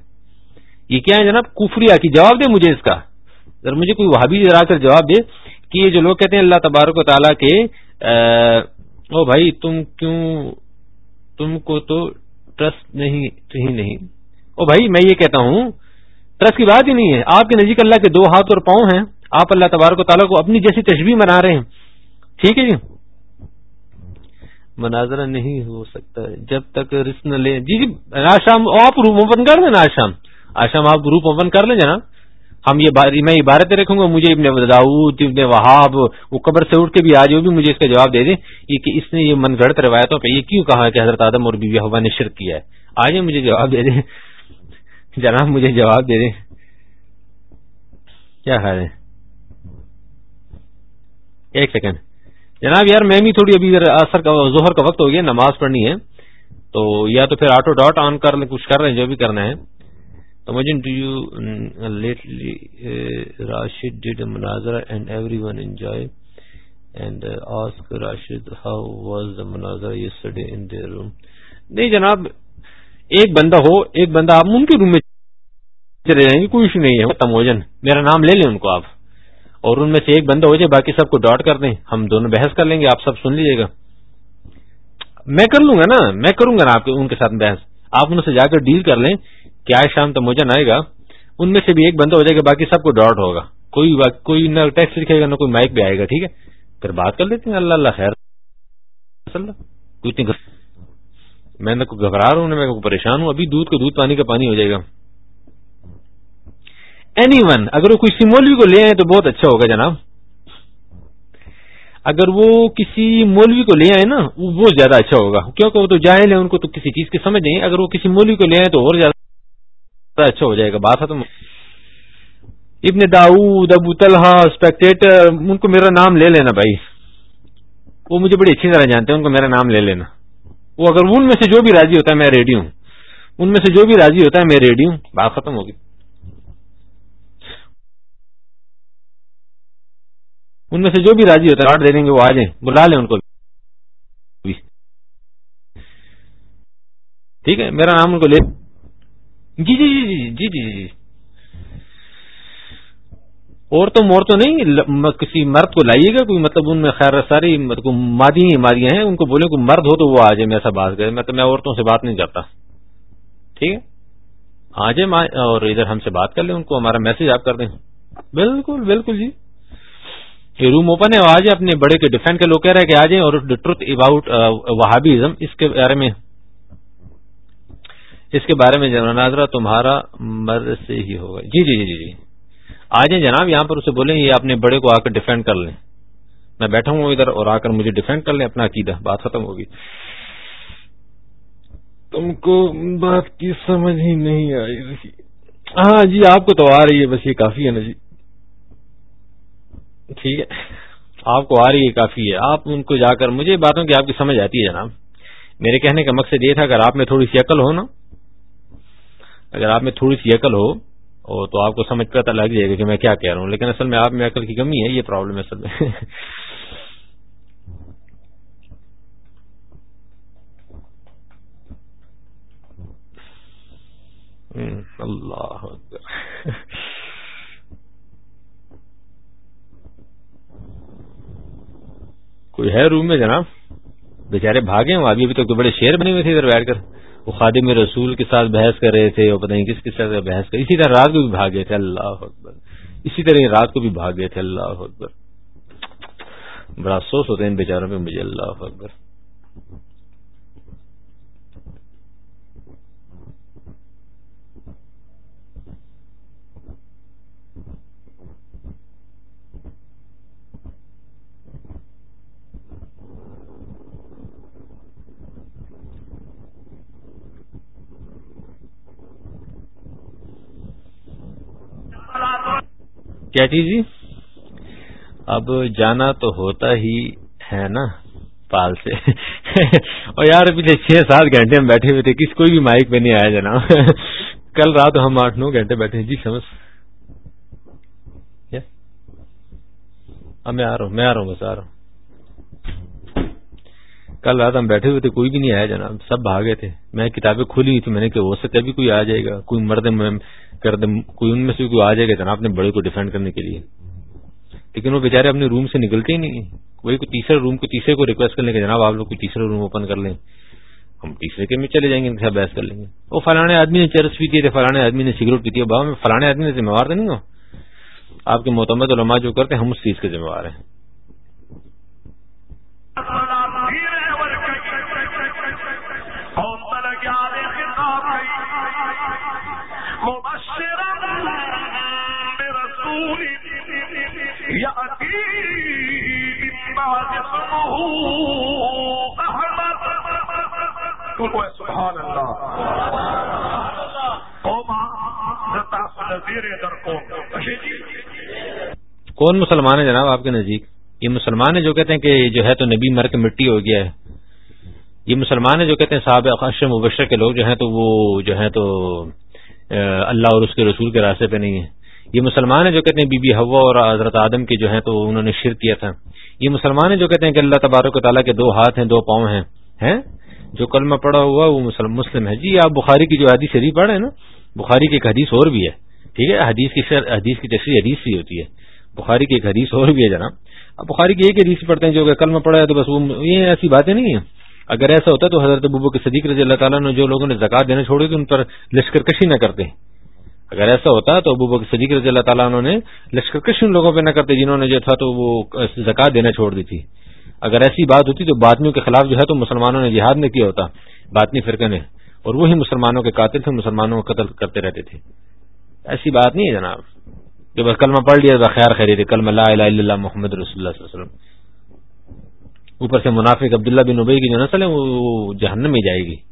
یہ کیا ہے جناب؟ کفری عقید جواب دے مجھے اس کا۔ ذرا مجھے کوئی وہابی ذرا کر جواب دے کہ یہ جو لوگ کہتے ہیں اللہ تبارک و تعالیٰ کے او بھائی تم کیوں، تم کو تو ٹرسٹ نہیں، ہی نہیں۔ او بھائی میں یہ کہتا ہوں، ٹرسٹ کی بات ہی نہیں ہے۔ آپ کے نزدیک اللہ کے دو ہاتھ اور پاؤں ہیں۔ آپ اللہ تبارک و تعالیٰ کو اپنی جیسی تشبیح منا رہے ہیں۔ ٹھیک ہے جی؟ مناظرہ نہیں ہو سکتا جب تک رسک نہ لیں۔ جی جی آج شام آپ روپ اوپن کر دیں نا آج شام آج شام آپ روپ اوپن کر لیں جناب۔ ہم یہ میں عبارتیں رکھوں گا۔ مجھے ابن داؤد، ابن وہاب، وہ قبر سے اٹھ کے بھی آج وہ بھی مجھے اس کا جواب دے دیں۔ یہ کہ اس نے یہ من گڑت روایتوں پہ یہ کیوں کہا کہ حضرت آدم اور بیوی ہوا نے شرک کیا ہے؟ آج مجھے جواب دے دیں۔ جناب، مجھے جواب دے دیں۔ کیا خیال ہے؟ ایک سیکنڈ۔ جناب یار میں بھی تھوڑی ابھی اثر کا ظہر کا وقت ہو گیا نماز پڑھنی ہے۔ تو یا تو پھر آٹو ڈاٹ آن کر لیں کچھ کر رہے ہیں جو بھی کرنا ہے۔ Imagine do you uh, lately uh, Rashid did a munazara and everyone enjoy and uh, ask Rashid how was the munazara yesterday in their room نہیں جناب ایک بندہ ہو ایک بندہ آپ ان کے روم میں چلے جائیں گے کوئی ایشو نہیں ہے۔ تموجن میرا نام لے لیں ان کو آپ۔ اور ان میں سے ایک بندہ ہو جائے، باقی سب کو ڈاٹ کر دیں۔ ہم دونوں بحث کر لیں گے، آپ سب سن لیجیے گا۔ میں کر لوں گا نا، میں کروں گا نا آپ ان کے ساتھ بحث۔ آپ ان سے جا کر ڈیل کر لیں کیا شام تو مجھے نہ آئے گا۔ ان میں سے بھی ایک بندہ ہو جائے گا، باقی سب کو ڈاٹ ہوگا۔ کوئی کوئی نہ ٹیکسٹ لکھے گا، نہ کوئی مائک بھی آئے گا، ٹھیک ہے؟ پھر بات کر لیتے ہیں۔ اللہ اللہ خیر۔ میں نہ کوئی گھبرا رہا ہوں میں پریشان ہوں۔ ابھی دودھ کو دودھ پانی کا پانی ہو جائے گا۔ اینی ون اگر وہ کوئی سمولوی کو لے آئے تو بہت اچھا ہوگا جناب۔ اگر وہ کسی مولوی کو لے آئے نا، وہ زیادہ اچھا ہوگا۔ کیونکہ وہ تو جاہل ہے ان کو تو کسی چیز کی سمجھ نہیں۔ اگر وہ کسی مولوی کو لے آئے تو اور زیادہ اچھا ہو جائے گا۔ بات ختم۔ ابن داؤد، ابو طلحہ اسپیکٹیٹر ان کو میرا نام لے لینا بھائی۔ وہ مجھے بڑی اچھی طرح جانتے ہیں، ان کو میرا نام لے لینا۔ وہ اگر ان میں سے جو بھی راضی ہوتا ہے، میں ریڈی ہوں۔ ان میں سے جو بھی راضی ہوتا ہے، میں ریڈی ہوں۔ بات ختم ہوگی۔ ان میں سے جو بھی راضی ہوتا ہے دے دیں گے، وہ آ جائیں، بلا لیں ان کو ٹھیک ہے، میرا نام ان کو لے۔ جی جی جی جی جی جی جی۔ اور تو مور تو نہیں کسی مرد کو لائیے گا، کوئی مطلب ان میں خیر، ساری مطلب مادی مادیاں ہیں، ان کو بولے کوئی مرد ہو تو وہ آ جائے، میں ایسا بات کرے میں تو، میں عورتوں سے بات نہیں کرتا۔ ٹھیک ہے؟ آ جائے اور ادھر ہم سے بات کر لیں، ان کو ہمارا میسج آپ کر دیں۔ بالکل بالکل جی۔ یہ روم اوپن ہے آ جائیں اپنے بڑے کے ڈیفینڈ کے لوگ کہہ رہے ہیں کہ آ جائیں اور ٹروتھ اباؤٹ وہابیزم اس کے بارے میں اس کے بارے میں مناظرہ تمہارا مرد سے ہی ہوگا۔ جی جی جی جی جی۔ آ جائیں جناب، یہاں پر اسے بولیں، یہ اپنے بڑے کو آ کر ڈیفینڈ کر لیں۔ میں بیٹھا ہوں ادھر اور آ کر مجھے ڈیفینڈ کر لیں، اپنا عقیدہ، بات ختم ہوگی۔ تم کو بات کی سمجھ ہی نہیں آئی۔ ہاں جی آپ کو تو آ رہی ہے، بس یہ کافی ہے نا جی۔ ٹھیک ہے۔ آپ کو آ رہی ہے کافی ہے۔ آپ ان کو جا کر مجھے باتوں کی آپ کی سمجھ آتی ہے جناب۔ میرے کہنے کا مقصد یہ تھا اگر آپ میں تھوڑی سی عقل ہو نا، اگر آپ میں تھوڑی سی عقل ہو تو آپ کو سمجھ پتا لگ جائے گا کہ میں کیا کہہ رہا ہوں۔ لیکن اصل میں آپ میں عقل کی کمی ہے، یہ پرابلم ہے اصل میں۔ اللہ کوئی ہے روم میں جناب؟ بیچارے بھاگے ہوں ابھی ابھی تو بڑے شیر بنے ہوئے تھے ادھر بیٹھ کر۔ وہ خادم رسول کے ساتھ بحث کر رہے تھے اور پتہ نہیں کس کس طرح بحث کر۔ اسی طرح رات کو بھی بھاگے تھے، اللہ اکبر۔ اسی طرح رات کو بھی بھاگے تھے، اللہ اکبر۔ بڑا افسوس ہوتے ہیں ان بیچاروں پہ مجھے، اللہ اکبر۔ کیا چیز جی؟ اب جانا تو ہوتا ہی ہے نا، پال سے۔ اور یار، پچھلے چھ سات گھنٹے ہم بیٹھے ہوئے تھے، کس کوئی بھی مائک پہ نہیں آیا جناب۔ کل رات ہم آٹھ نو گھنٹے بیٹھے ہیں۔ جی سمجھ۔ اب میں آ رہا ہوں، میں آ رہا ہوں، بس آ رہا ہوں۔ کل رات ہم بیٹھے ہوئے تھے، کوئی بھی نہیں آیا جناب، سب بھاگے تھے۔ میں کتابیں کھولی ہوئی تھی، میں نے کہ ہو سکتا بھی کوئی آ جائے گا، کوئی مرد کر دے کوئی ان میں سے کوئی آ جائے گا جناب اپنے بڑے کو ڈیفینڈ کرنے کے لیے۔ لیکن وہ بےچارے اپنے روم سے نکلتے ہی نہیں وہی کوئی تیسرے روم کو، تیسرے کو ریکویسٹ کر لیں گے جناب آپ لوگ کوئی تیسرا روم اوپن کر لیں۔ ہم تیسرے کے میں چلے جائیں گے، ان کے ساتھ بحث کر لیں گے۔ وہ فلانے آدمی نے چرس پی تھے فلانے آدمی نے سگریٹ پی ہے۔ بابا، میں فلانے آدمی نے ذمہ تو نہیں ہو آپ کے معتمد علماء جو کرتے ہیں، ہم اس چیز کے ذمہ وار ہیں۔ کون مسلمان ہے جناب آپ کے نزدیک؟ یہ مسلمان ہے جو کہتے ہیں کہ جو ہے تو نبی مر کے مٹی ہو گیا ہے۔ یہ مسلمان ہے جو کہتے ہیں صاحب اقش مبشر کے لوگ جو ہیں تو وہ جو ہے تو اللہ اور اس کے رسول کے راستے پہ نہیں ہے یہ مسلمان ہے جو کہتے ہیں بی بی ہوا اور حضرت آدم کی جو ہے تو انہوں نے شرک کیا تھا۔ یہ مسلمان ہے جو کہتے ہیں کہ اللہ تبارک و تعالیٰ کے دو ہاتھ ہیں، دو پاؤں ہیں جو کلمہ پڑا ہوا وہ مسلم ہے۔ جی آپ بخاری کی جو حدیث شریف پڑھ رہے ہیں نا، بخاری کی ایک حدیث اور بھی ہے۔ ٹھیک ہے؟ حدیث کی حدیث کی تشریح حدیث بھی ہوتی ہے۔ بخاری کی ایک حدیث اور بھی ہے جناب۔ اب بخاری کی ایک حدیث پڑھتے ہیں جو کہ کلمہ پڑا ہے تو بس وہ یہ ایسی باتیں نہیں ہیں۔ اگر ایسا ہوتا تو حضرت ابو کے صدیق رضی اللہ تعالیٰ نے جو لوگوں نے زکات دینا چھوڑی تو ان پر لشکر کشی نہ کرتے۔ اگر ایسا ہوتا تو ابو بکر صدیق رضی اللہ تعالیٰ نے لشکر کشی ان لوگوں پہ نہ کرتے جنہوں نے جو تھا تو وہ زکات دینا چھوڑ دی تھی۔ اگر ایسی بات ہوتی تو باتمیوں کے خلاف جو ہے تو مسلمانوں نے جہاد نہیں کیا ہوتا، باطنی فرقے نے اور وہی مسلمانوں کے قاتل تھے، مسلمانوں کو قتل کرتے رہتے تھے۔ ایسی بات نہیں ہے جناب۔ کہ بس کلمہ پڑھ لیا خیر خرید کلم اللہ الہ الا اللہ محمد رسول اللہ صلی اللہ علیہ وسلم۔ اوپر سے منافق عبداللہ بن ابئی کی جو نسل ہے، وہ جہنم میں جائے گی۔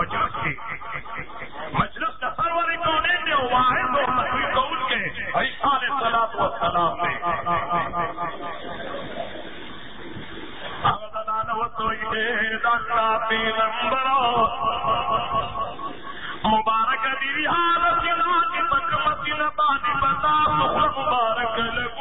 مجلس کی کا سرور قوریت نے واحد اور نبی قول کے بھائی سارے سلام و سلام نے مبارک دی حالت کی بکمتی نبانی بتا مبارک لگولی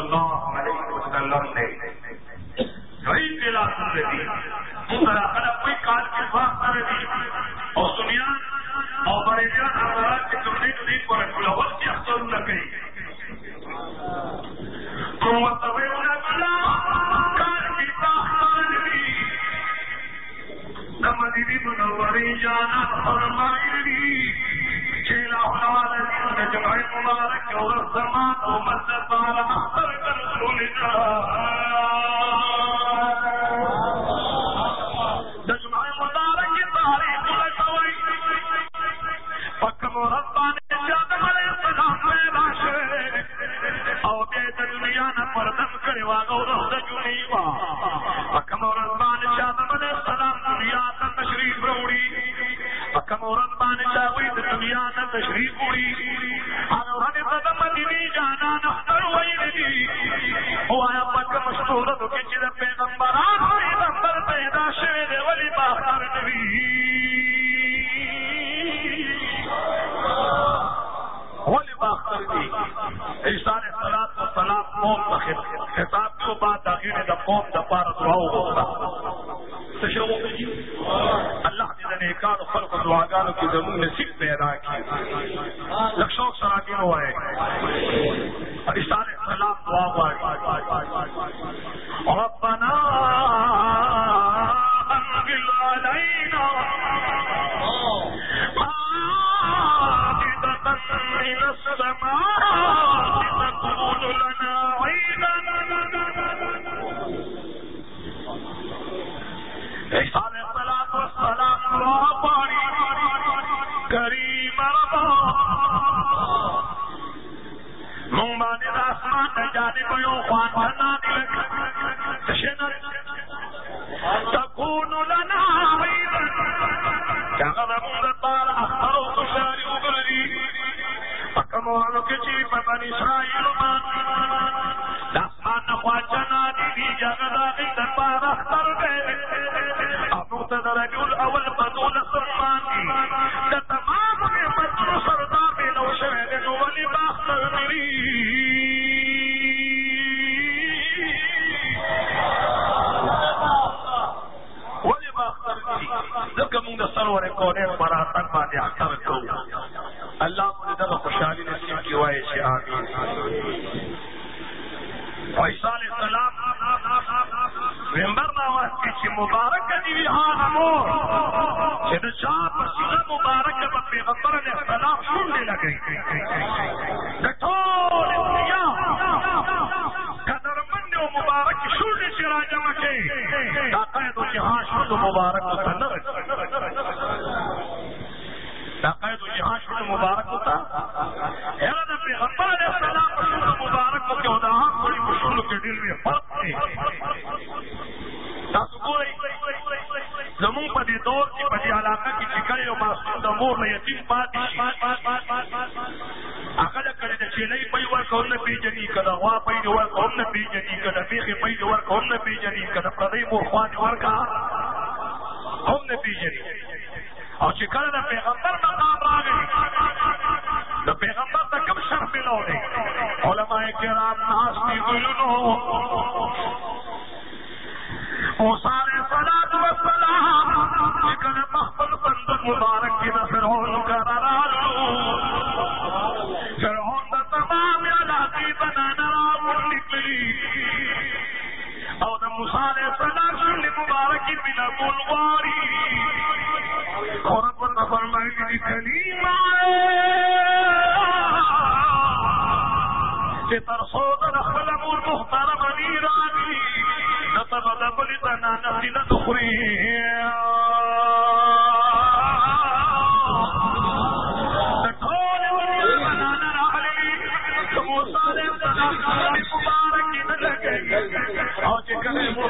اللہ علیہ وسلم نے الاول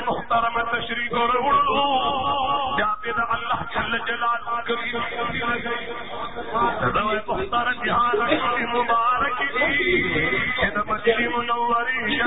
محترم تشریف اور اردو جاوید اللہ جل جلال محترم جہان کی مبارک کی مچھلی منوری